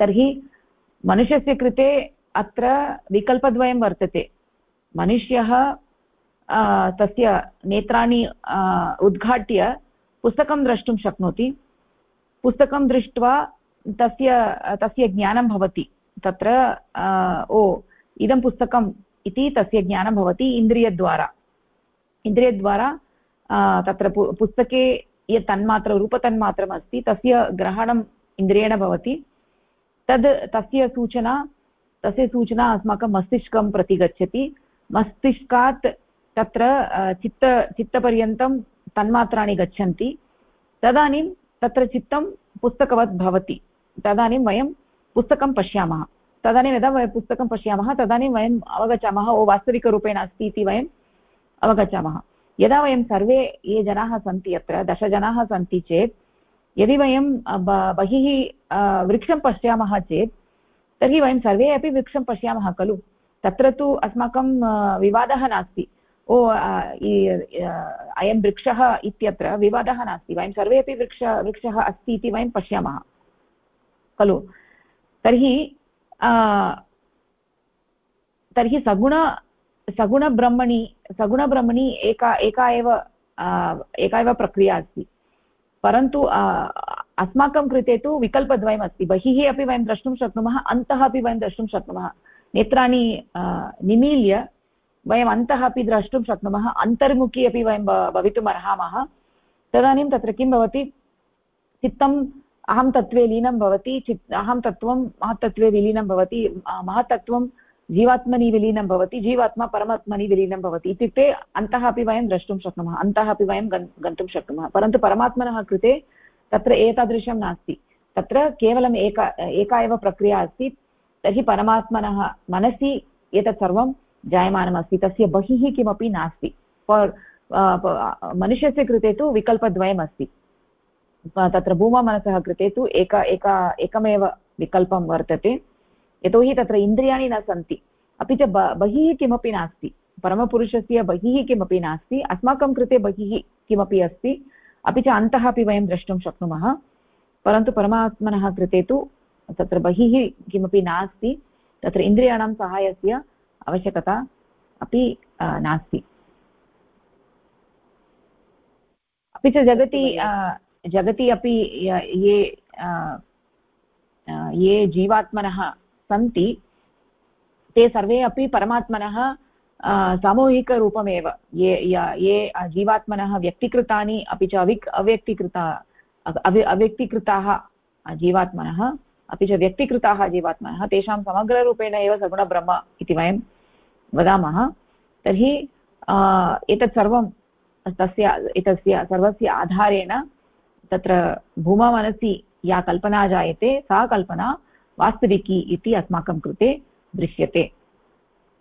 A: तर्हि मनुष्यस्य कृते अत्र विकल्पद्वयं वर्तते। मनुष्यः तस्य नेत्राणि उद्घाट्य पुस्तकं द्रष्टुं शक्नोति। पुस्तकं दृष्ट्वा तस्य तस्य ज्ञानं भवति। तत्र ओ, इदं पुस्तकम् इति तस्य ज्ञानं भवति इन्द्रियद्वारा। इन्द्रियद्वारा तत्र पु, पुस्तके यत् तन्मात्र, रूपतन्मात्रम् अस्ति, तस्य ग्रहणम् इन्द्रियेण भवति। तद्, तस्य सूचना तस्य सूचना अस्माकं मस्तिष्कं प्रति गच्छति। मस्तिष्कात् तत्र चित्त, चित्तपर्यन्तं तन्मात्राणि गच्छन्ति। तदानीं तत्र चित्तं पुस्तकवत् भवति। तदानीं वयं पुस्तकं पश्यामः। तदानीं यदा वयं पुस्तकं पश्यामः, तदानीं वयम् अवगच्छामः, ओ, वास्तविकरूपेण अस्ति इति वयम् अवगच्छामः। यदा वयं सर्वे ये जनाः सन्ति अत्र दशजनाः सन्ति चेत्, यदि वयं बहिः वृक्षं पश्यामः चेत्, तर्हि वयं सर्वे अपि वृक्षं पश्यामः खलु। तत्र तु अस्माकं विवादः नास्ति। ओ अयं वृक्षः इत्यत्र विवादः नास्ति। वयं सर्वे अपि वृक्ष, वृक्षः अस्ति इति वयं पश्यामः। खलु? तर्हि तर्हि सगुण, सगुणब्रह्मणि सगुणब्रह्मणि एका एका एव एका एव प्रक्रिया अस्ति। परन्तु अस्माकं कृते तु विकल्पद्वयम् अस्ति। बहिः अपि वयं द्रष्टुं शक्नुमः, अन्तः अपि वयं द्रष्टुं शक्नुमः। नेत्राणि निमील्य वयम् अन्तः अपि द्रष्टुं शक्नुमः, अन्तर्मुखी अपि वयं भवितुम् अर्हामः। तदानीं तत्र किं भवति? चित्तम् अहं तत्त्वे लीनं भवति, चित्, अहं तत्त्वं, महत्तत्त्वे विलीनं भवति महत्तत्त्वं जीवात्मनि विलीनं भवति, जीवात्मा परमात्मनि विलीनं भवति। इत्युक्ते अन्तः अपि वयं द्रष्टुं शक्नुमः, अन्तः अपि वयं गन्तुं शक्नुमः। परन्तु परमात्मनः कृते तत्र एतादृशं नास्ति। तत्र केवलम् एका एका एव प्रक्रिया अस्ति, तर्हि परमात्मनः मनसि एतत् सर्वं जायमानमस्ति, तस्य बहिः किमपि नास्ति। फार् मनुष्यस्य कृते तु विकल्पद्वयमस्ति। तत्र भूममनसः कृते तु एक, एका, एकमेव विकल्पं वर्तते। यतोहि तत्र इन्द्रियाणि न सन्ति। अपि च बहिः किमपि नास्ति। परमपुरुषस्य बहिः किमपि नास्ति। अस्माकं कृते बहिः किमपि अस्ति। अपि च अन्तः अपि वयं द्रष्टुं शक्नुमः। परन्तु परमात्मनः कृते तु तत्र बहिः किमपि नास्ति। तत्र इन्द्रियाणां सहायस्य आवश्यकता अपि नास्ति। अपि च जगति जगति अपि ये ये जीवात्मनः सन्ति ते सर्वे अपि परमात्मनः सामूहिकरूपमेव। ये ये जीवात्मनः व्यक्तिकृतानि अपि च अविक् अव्यक्तिकृता अव्य अव्यक्तिकृताः जीवात्मनः अपि च व्यक्तिकृताः जीवात्मनः तेषां समग्ररूपेण एव सगुणब्रह्म इति वयं वदामः, तर्हि एतत् सर्वं, तस्य, एतस्य, सर्वस्य आधारेण तत्र भूममनसि या कल्पना जायते, सा कल्पना वास्तविकी इति अस्माकं कृते दृश्यते।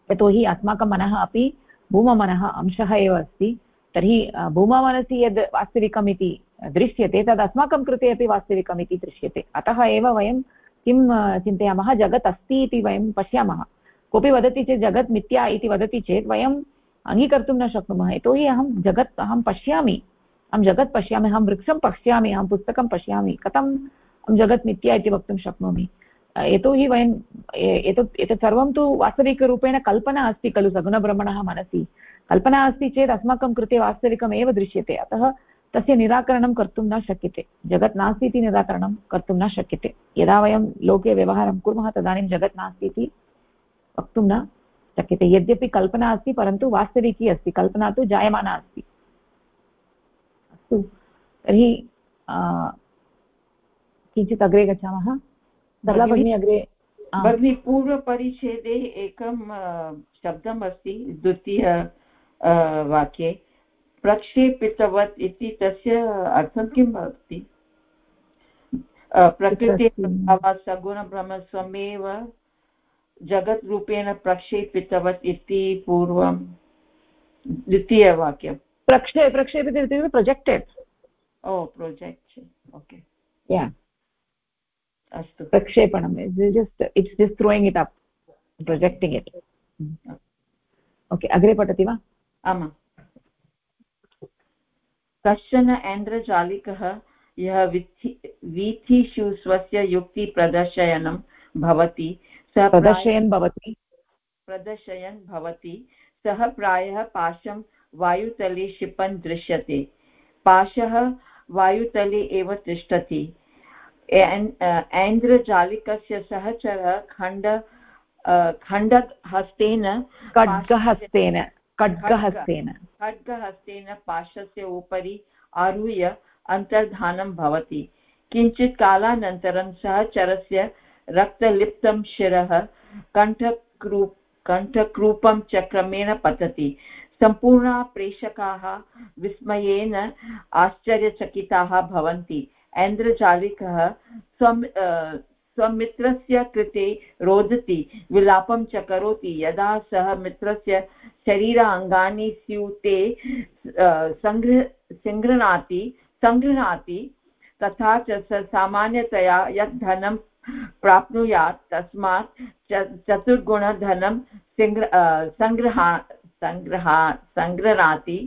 A: यतोहि अस्माकं मनः अपि भूममनः अंशः एव अस्ति, तर्हि भूममनसि यद् वास्तविकम् इति दृश्यते, तद् अस्माकं कृते अपि वास्तविकम् इति दृश्यते। अतः एव वयं किं चिन्तयामः, जगत् अस्ति इति वयं पश्यामः। कोऽपि वदति चेत् जगत् मिथ्या इति वदति चेत् वयम् अङ्गीकर्तुं न शक्नुमः। यतोहि अहं जगत्, अहं पश्यामि। अहं जगत् पश्यामि, अहं वृक्षं पश्यामि, अहं पुस्तकं पश्यामि। कथम् अहं जगत् मिथ्या इति वक्तुं शक्नोमि? यतोहि वयं, एतत् एतत् सर्वं तु वास्तविकरूपेण कल्पना अस्ति खलु सगुणभ्रमणः मनसि। कल्पना अस्ति चेत् अस्माकं कृते वास्तविकमेव दृश्यते। अतः तस्य निराकरणं कर्तुं न शक्यते। जगत् नास्ति इति निराकरणं कर्तुं न शक्यते। यदा वयं लोके व्यवहारं कुर्मः तदानीं जगत् नास्ति इति वक्तुं न शक्यते। यद्यपि कल्पना अस्ति परन्तु वास्तविकी अस्ति। कल्पना तु जायमाना अस्ति। अस्तु तर्हि किञ्चित् अग्रे गच्छामः। सरला भगिनी अग्रे
C: भगिनी पूर्वपरिच्छेदे एकं शब्दम् अस्ति द्वितीय वाक्ये। प्रक्षेपितवत् इति तस्य अर्थं किं भवति? प्रकृते सगुणब्रह्मस्वमेव जगत् रूपेण प्रक्षेपितवत् इति पूर्वं द्वितीयवाक्यं
A: प्रक्षे प्रक्षेपित इत्युक्ते प्रोजेक्टेड्
C: ओ प्रोजेक्ट् ओके
A: या अस्तु। प्रक्षेपणं just it's just throwing it up projecting it okay अग्रे पठति वा?
C: आमाम्। कश्चन ऐन्द्रजालिकः यः वीथिषु स्वस्य युक्तिप्रदर्शयनं भवति
A: प्रदर्शयन् भवति।
C: प्रदर्शयन् भवति। सः प्रायः पाशं वायुतले क्षिपन् दृश्यते। पाशः वायुतले एव तिष्ठति। ऐन्द्रजालिकस्य सहचरः खण्ड खण्डहस्तेन
A: खड्गहस्तेन खड्गहस्तेन।
C: खड्गहस्तेन पाशस्य उपरि आरुह्य अन्तर्धानं भवति। किञ्चित् कालानन्तरं सहचरस्य रक्तलिप्तं शिरः कण्ठक्रू कण्ठक्रूपं च क्रमेण पतति। सम्पूर्णाः प्रेक्षकाः विस्मयेन आश्चर्यचकिताः भवन्ति। ऐन्द्रजालिकः स्वं स्वमित्रस्य कृते रोदति, विलापं च करोति। यदा सः मित्रस्य शरीराङ्गानि स्यूते सङ्गृह सङ्गृह्णाति सङ्गृह्णाति तथा च स सामान्यतया यत् धनं प्राप्नुयात्। तस्मात् चतुर्गुणधनं सङ्ग्रहा सङ्ग्रहा सङ्गृह्णाति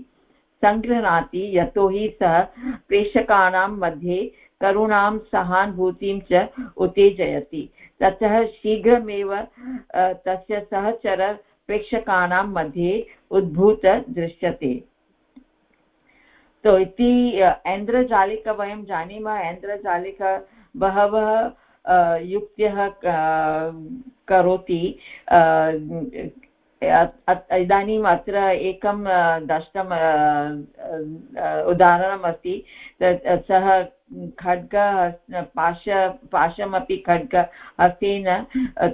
C: सङ्गृह्णाति यतोहि सः प्रेक्षकाणां मध्ये करुणां, सहानुभूतिं च उत्तेजयति। ततः शीघ्रमेव तस्य सहचर प्रेक्षकाणां मध्ये उद्भूत दृश्यते। तो इति ऐन्द्रजालिक वयं जानीमः। ऐन्द्रजालिक बहवः युक्त्यः करोति इदानीम् अत्र एकं दष्टम् उदाहरणम् अस्ति सः खड्ग पाश, पाशमपि खड्ग हस्तेन,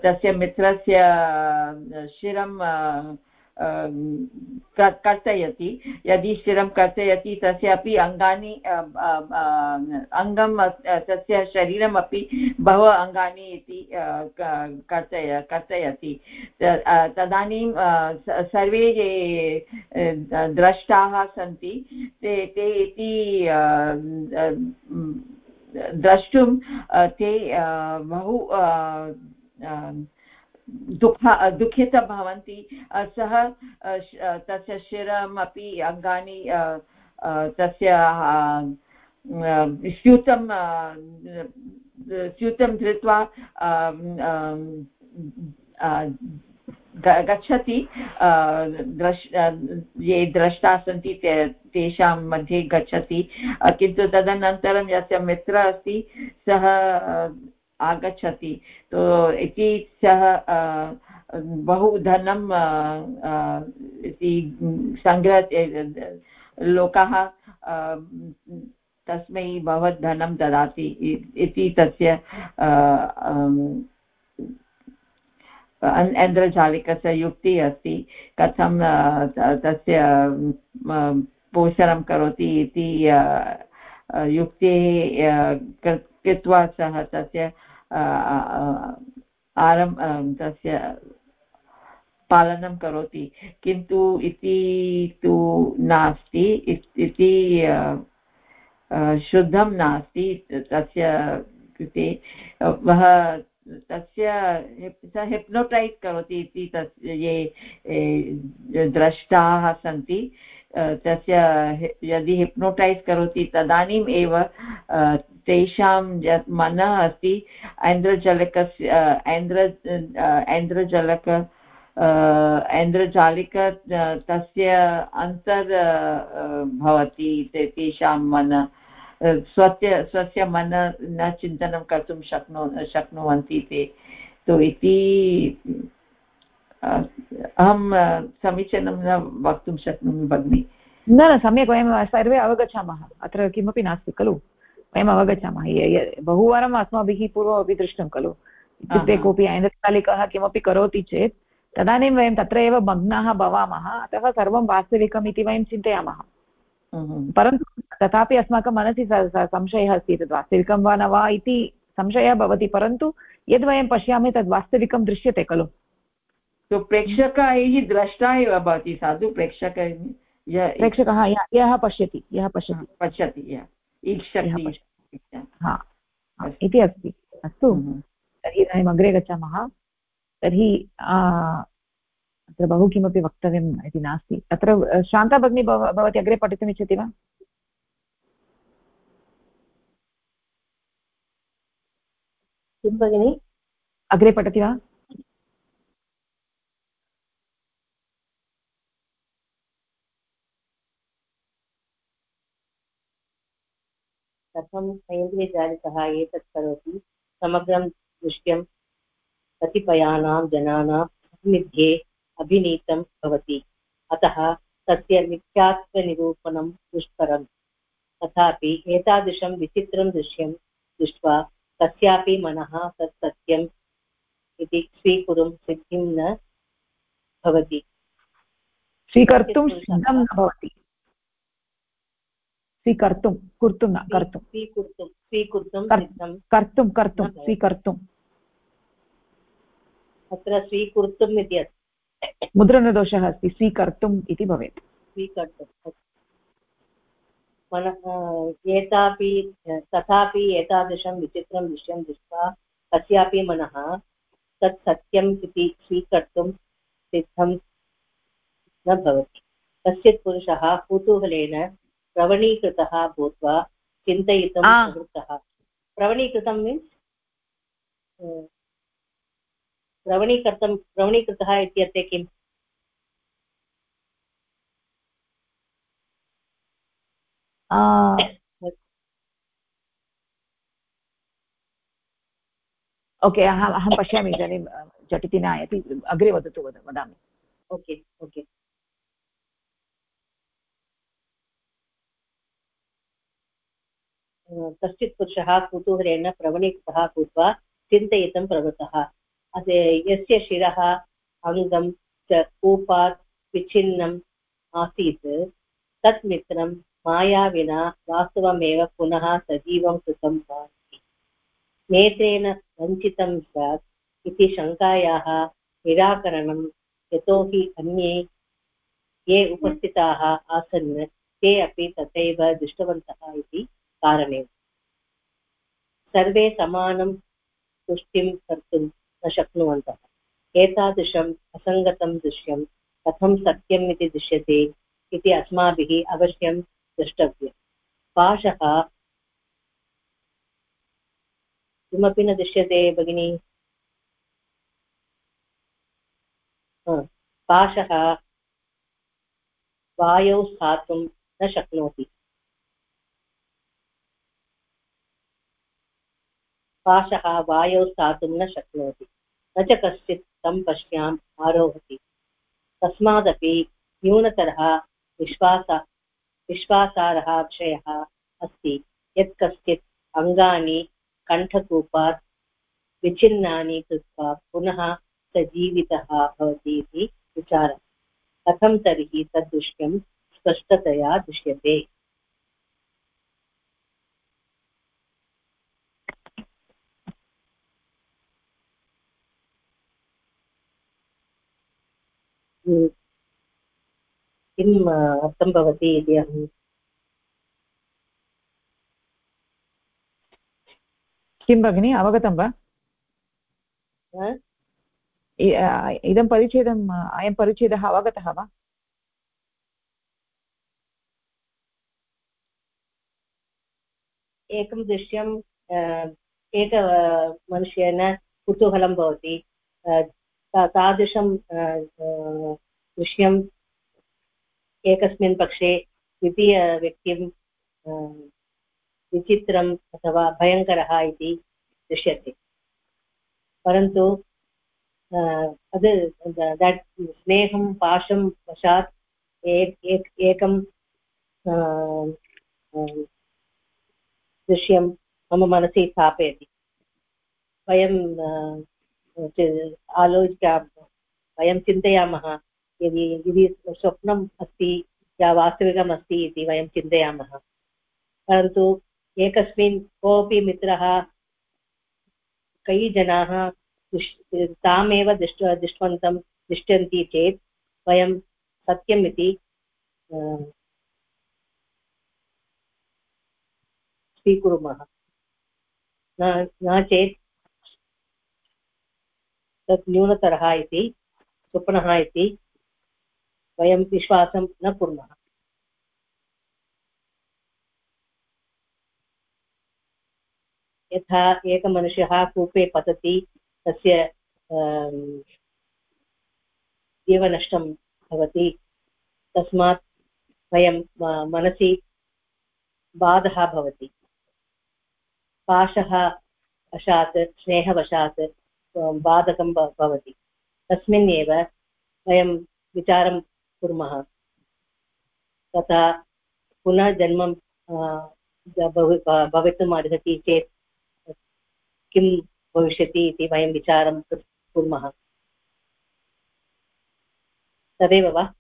C: तस्य मित्रस्य शिरं कर्तयति। यदि शिरं कर्तयति, तस्य अपि अङ्गानि अङ्गं तस्य शरीरमपि बहु अङ्गानि इति कर्तय, कर्तयति। तदानीं सर्वे ये द्रष्टाः सन्ति, ते ते इति द्रष्टुं ते बहु दुःख, दुःखित भवन्ति। सः तस्य शिरमपि अङ्गानि तस्य स्यूतं स्यूतं धृत्वा गच्छति। द्रष् ये द्रष्टा सन्ति ते, तेषां मध्ये गच्छति। किन्तु तदनन्तरं यस्य मित्रः अस्ति, सः आगच्छति। तो इति सः बहु धनं इति सङ्ग्रह लोकः तस्मै भवत् धनं ददाति। इति तस्य इन्द्रजालिकस्य युक्तिः अस्ति। कथं तस्य पोषणं करोति इति युक्तेः कृत्वा सः तस्य आरम् तस्य पालनं करोति। किन्तु इति तु नास्ति, इति शुद्धं नास्ति तस्य कृते। वः तस्य सः हिप्नोटैस् करोति इति तस्य ये द्रष्टाः सन्ति। तस्य यदि हिप्नोटैस् करोति, तदानीम् एव तेषां यत् मनः अस्ति, ऐन्द्रजलकस्य ऐन्द्र ऐन्द्रजलक ऐन्द्रजालिक तस्य अन्तर् भवति तेषां मन स्वस्य स्वस्य मन न चिन्तनं कर्तुं शक्नो, शक्नुवन्ति ते। तु इति अहं समीचीनं न वक्तुं शक्नोमि भगिनि।
A: न न सम्यक् वयं सर्वे अवगच्छामः। अत्र किमपि नास्ति खलु? वयम् अवगच्छामः। बहुवारम् अस्माभिः पूर्वमपि दृष्टं खलु? इत्युक्ते कोऽपि ऐन्द्रकालिकः किमपि करोति चेत् तदानीं वयं तत्र एव मग्नाः भवामः अतः सर्वं वास्तविकम् इति वयं चिन्तयामः। परन्तु तथापि अस्माकं मनसि संशयः अस्ति तद् वास्तविकं वा न वा इति संशयः भवति परन्तु यद् वयं पश्यामः तद् वास्तविकं दृश्यते खलु?
C: तो सो प्रेक्षकैः द्रष्टा एव भवति साधु प्रेक्षक
A: प्रेक्षकः हाँ, यः पश्यति यः पश्यति।
C: हाँ, पश्यति हाँ,
A: इति अस्ति। अस्तु। हम्म, हम्म। तर्हि इदानीम् अग्रे गच्छामः। तर्हि अत्र बहु किमपि वक्तव्यम् इति नास्ति। अत्र शान्ता भगिनी भवती अग्रे पठितुमिच्छति वा?
B: किं भगिनि?
A: अग्रे पठति वा?
B: कथम् ऐन्द्रियजालितः एतत् करोति? समग्रं दृश्यं कतिपयानां जनानां मध्ये अभिनीतं भवति। अतः तस्य मिथ्यात्वनिरूपणं दुष्करम्। तथापि एतादृशं विचित्रं दृश्यं दृष्ट्वा कस्यापि मनः तत् सत्यम् इति स्वीकुरुं सिद्धिं न भवति।
A: स्वीकर्तुं सिद्धं न भवति। स्वीकर्तुं कर्तुं न कर्तुं
B: स्वीकर्तुं स्वीकर्तुं
A: कर्तुं कर्तुं स्वीकर्तुम्
B: अत्र स्वीकर्तुम् इति अस्ति
A: मुद्रणदोषः अस्ति स्वीकर्तुम् इति भवेत्
B: स्वीकर्तुं मनः एतापि तथापि एतादृशं विचित्रं दृश्यं दृष्ट्वा कस्यापि मनः तत् सत्यम् इति स्वीकर्तुं सिद्धं न भवति कश्चित् पुरुषः कुतूहलेन प्रवणीकृतः भूत्वा चिन्तयितुं प्रवृत्तः। प्रवणीकृतं मीन्स् प्रवणीकृतं प्रवणीकृतः इत्यर्थे किम्?
A: ओके अहम् अहं पश्यामि इदानीं झटिति न आयाति अग्रे वदतु वद वदामि।
B: Okay okay. कश्चित् पुरुषः कुतूहलेन प्रवणितः भूत्वा चिन्तयितुं प्रवृत्तः। यस्य शिरः अङ्गं च कूपात् विच्छिन्नम् आसीत्, तत् मित्रं माया विना वास्तवमेव पुनः सजीवं कृतं वा नेत्रेण वञ्चितं स्यात् इति शङ्कायाः निराकरणं यतोहि अन्ये ये उपस्थिताः आसन्, ते अपि तथैव दृष्टवन्तः इति कारणेन। सर्वे समानं तुष्टिं कर्तुं न शक्नुवन्तः। एतादृशम् असङ्गतं दृश्यं कथं सत्यम् इति दृश्यते इति अस्माभिः अवश्यं द्रष्टव्यं पाशः किमपि न दृश्यते भगिनि। पाशः वायौ स्थातुं न शक्नोति। पाशः वायौ स्थातुं न शक्नोति। न च कश्चित् तं पश्याम् आरोहति। तस्मादपि न्यूनतरः विश्वास विश्वासार्हः विषयः अस्ति। यत् कश्चित् अङ्गानि कण्ठकूपात् विच्छिन्नानि कृत्वा पुनः स जीवितः भवति इति विचारः। कथं तर्हि तद्दृश्यं स्पष्टतया दृश्यते? किम् अर्थं भवति इति अहं
A: किं भगिनि अवगतं वा? इदं परिच्छेदम् अयं परिच्छेदः अवगतः वा?
B: एकं दृश्यं एक मनुष्येन कुतूहलं भवति तादृशं दृश्यम् एकस्मिन् पक्षे द्वितीयव्यक्तिं विचित्रम् अथवा भयङ्करः इति दृश्यते। परन्तु दट्, स्नेहं, पाशं वशात् एकं दृश्यं मम मनसि स्थापयति। वयं आलोच्य वयं चिन्तयामः, यदि यदि स्वप्नम् अस्ति या वास्तविकम् अस्ति इति वयं चिन्तयामः। परन्तु एकस्मिन् कोऽपि मित्रः कई जनाः तामेव दृष्ट, दृष्टवन्तं, दृष्टन्ति चेत् वयं सत्यम् इति स्वीकुर्मः। न न चेत् तत् न्यूनतरः इति, स्वप्नः इति वयं विश्वासं न कुर्मः। यथा एकमनुष्यः कूपे पतति, तस्य जीवनष्टं भवति, तस्मात् वयं मनसि बाधः भवति। पाशः वशात्, स्नेहवशात् बाधकं भवति। तस्मिन् एव वयं विचारं कुर्मः। तथा पुनः जन्म भवितुम् अर्हति चेत् किं भविष्यति इति वयं विचारं कुर्मः। तदेव वा?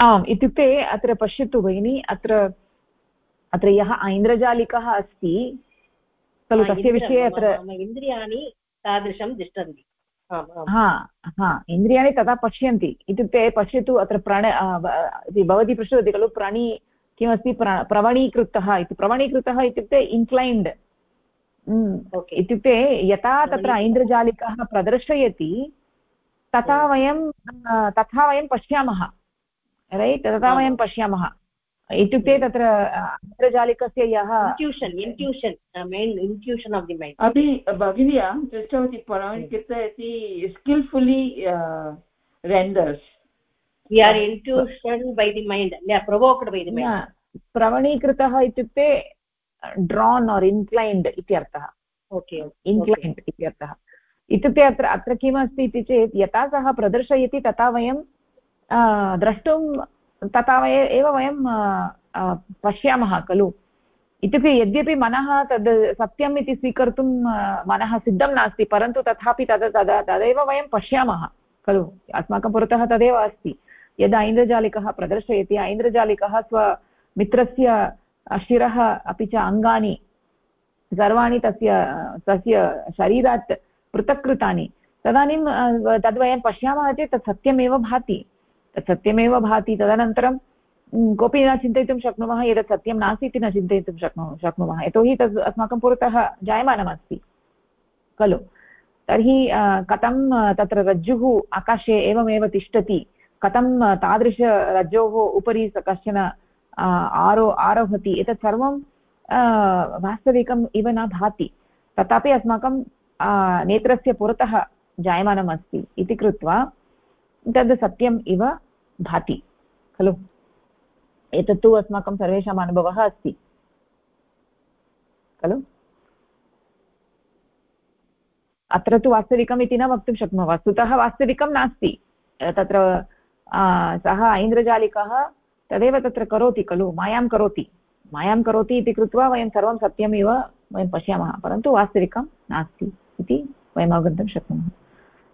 A: आम्, इत्युक्ते अत्र पश्यतु भगिनि, अत्र अत्र यः ऐन्द्रजालिकः अस्ति खलु तस्य विषये अत्र
B: इन्द्रियाणि तादृशं तिष्ठन्ति.
A: हा हा इन्द्रियाणि तथा पश्यन्ति इत्युक्ते पश्यतु अत्र प्रण भवती पृष्टवती खलु प्रणि किमस्ति प्र प्रवणीकृतः इति प्रवणीकृतः इत्युक्ते इन्क्लैन्ड् इत्युक्ते यथा तत्र ऐन्द्रजालिकः प्रदर्शयति तथा वयं तथा वयं पश्यामः रैट्? तथा वयं पश्यामः. इत्युक्ते तत्र अन्तर्जालिकस्य यः
B: intuition intuition main intuition of the mind
C: अपि भगिनी अहं दृष्टवती पराणिकृत इति skilfully renders
B: we are intuition by the mind provoked by the mind
A: प्रवणीकृतः इत्युक्ते ड्रान् और् इन्क्लैन्ड् इत्यर्थः.
B: ओके
A: इन्क्लैन्ड् इत्यर्थः. इत्युक्ते अत्र अत्र किमस्ति इति चेत् यथा सः प्रदर्शयति तथा वयं द्रष्टुं तथा एव वयं पश्यामः खलु। इत्युक्ते यद्यपि मनः तद् सत्यम् इति स्वीकर्तुं मनः सिद्धं नास्ति परन्तु तथापि तद् तदा तदेव वयं पश्यामः खलु। अस्माकं पुरतः तदेव अस्ति। यदा ऐन्द्रजालिकः प्रदर्शयति ऐन्द्रजालिकः स्वमित्रस्य शिरः अपि च अङ्गानि सर्वाणि तस्य तस्य शरीरात् पृथक् कृतानि तदानीं तद्वयं पश्यामः चेत् तत् सत्यमेव भाति। तत् सत्यमेव भाति, तदनन्तरं कोऽपि न चिन्तयितुं शक्नुमः एतत् सत्यं नास्ति इति न चिन्तयितुं शक्नु, शक्नुमः। यतोहि तद् अस्माकं पुरतः जायमानमस्ति। खलु? तर्हि कथं तत्र रज्जुः आकाशे एवमेव तिष्ठति, कथं तादृशरज्जोः उपरि कश्चन आरो, आरोहति, एतत् सर्वं वास्तविकम् इव न भाति। तथापि अस्माकं नेत्रस्य पुरतः जायमानम् अस्ति इति कृत्वा तद् सत्यम् इव भाति, खलु? एतत्तु अस्माकं सर्वेषाम् अनुभवः अस्ति, खलु? अत्र तु वास्तविकम् इति न वक्तुं शक्नुमः, वस्तुतः वास्तविकं नास्ति। तत्र सः ऐन्द्रजालिकः तदेव तत्र करोति, खलु? मायां करोति। मायां करोति इति कृत्वा वयं सर्वं सत्यमेव वयं पश्यामः, परन्तु वास्तविकं नास्ति इति वयम् अवगन्तुं शक्नुमः।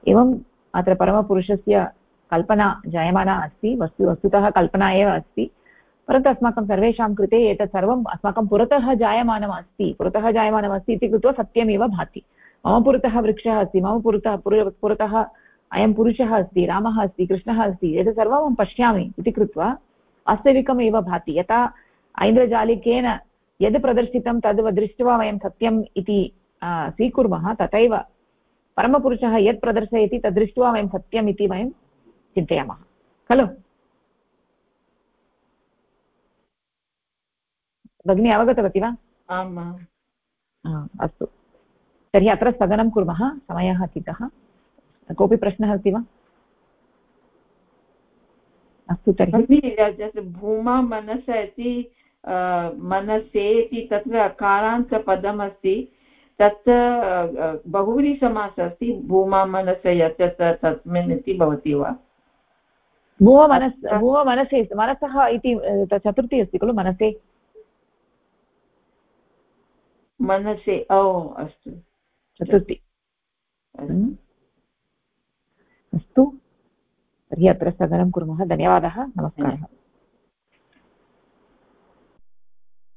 A: एवं अत्र परमपुरुषस्य कल्पना जायमाना अस्ति, वस्तु, वस्तुतः कल्पना एव अस्ति। परन्तु अस्माकं सर्वेषां कृते एतत् सर्वम् अस्माकं पुरतः जायमानम् अस्ति। पुरतः जायमानमस्ति इति कृत्वा सत्यमेव भाति। मम पुरतः वृक्षः अस्ति, मम पुरतः पुरतः अयं पुरुषः अस्ति, रामः अस्ति, कृष्णः अस्ति, एतत् सर्वम् अहं पश्यामि इति कृत्वा वास्तविकमेव भाति। यथा ऐन्द्रजालिकेन यद् प्रदर्शितं तद् दृष्ट्वा वयं सत्यम् इति स्वीकुर्मः, तथैव परमपुरुषः यत् प्रदर्शयति तद् दृष्ट्वा वयं सत्यम् इति वयं चिन्तयामः खलु? भगिनी अवगतवती वा?
C: आम्
A: अस्तु। तर्हि अत्र स्थगनं कुर्मः समयः अतीतः। कोऽपि प्रश्नः अस्ति वा? अस्तु
C: तर्हि। भूमा मनस इति मनसे इति तत्र अकारान्तपदमस्ति तत् बहुव्री समासः अस्ति भूमा मनस यत् तस्मिन् इति भवति वा?
A: भुव मनस् भुव मनसे मनसः इति चतुर्थी अस्ति खलु मनसे?
C: मनसे ओ अस्तु।
A: चतुर्थी। अस्तु। तर्हि अत्र स्थगनं कुर्मः धन्यवादः नमस्कारः।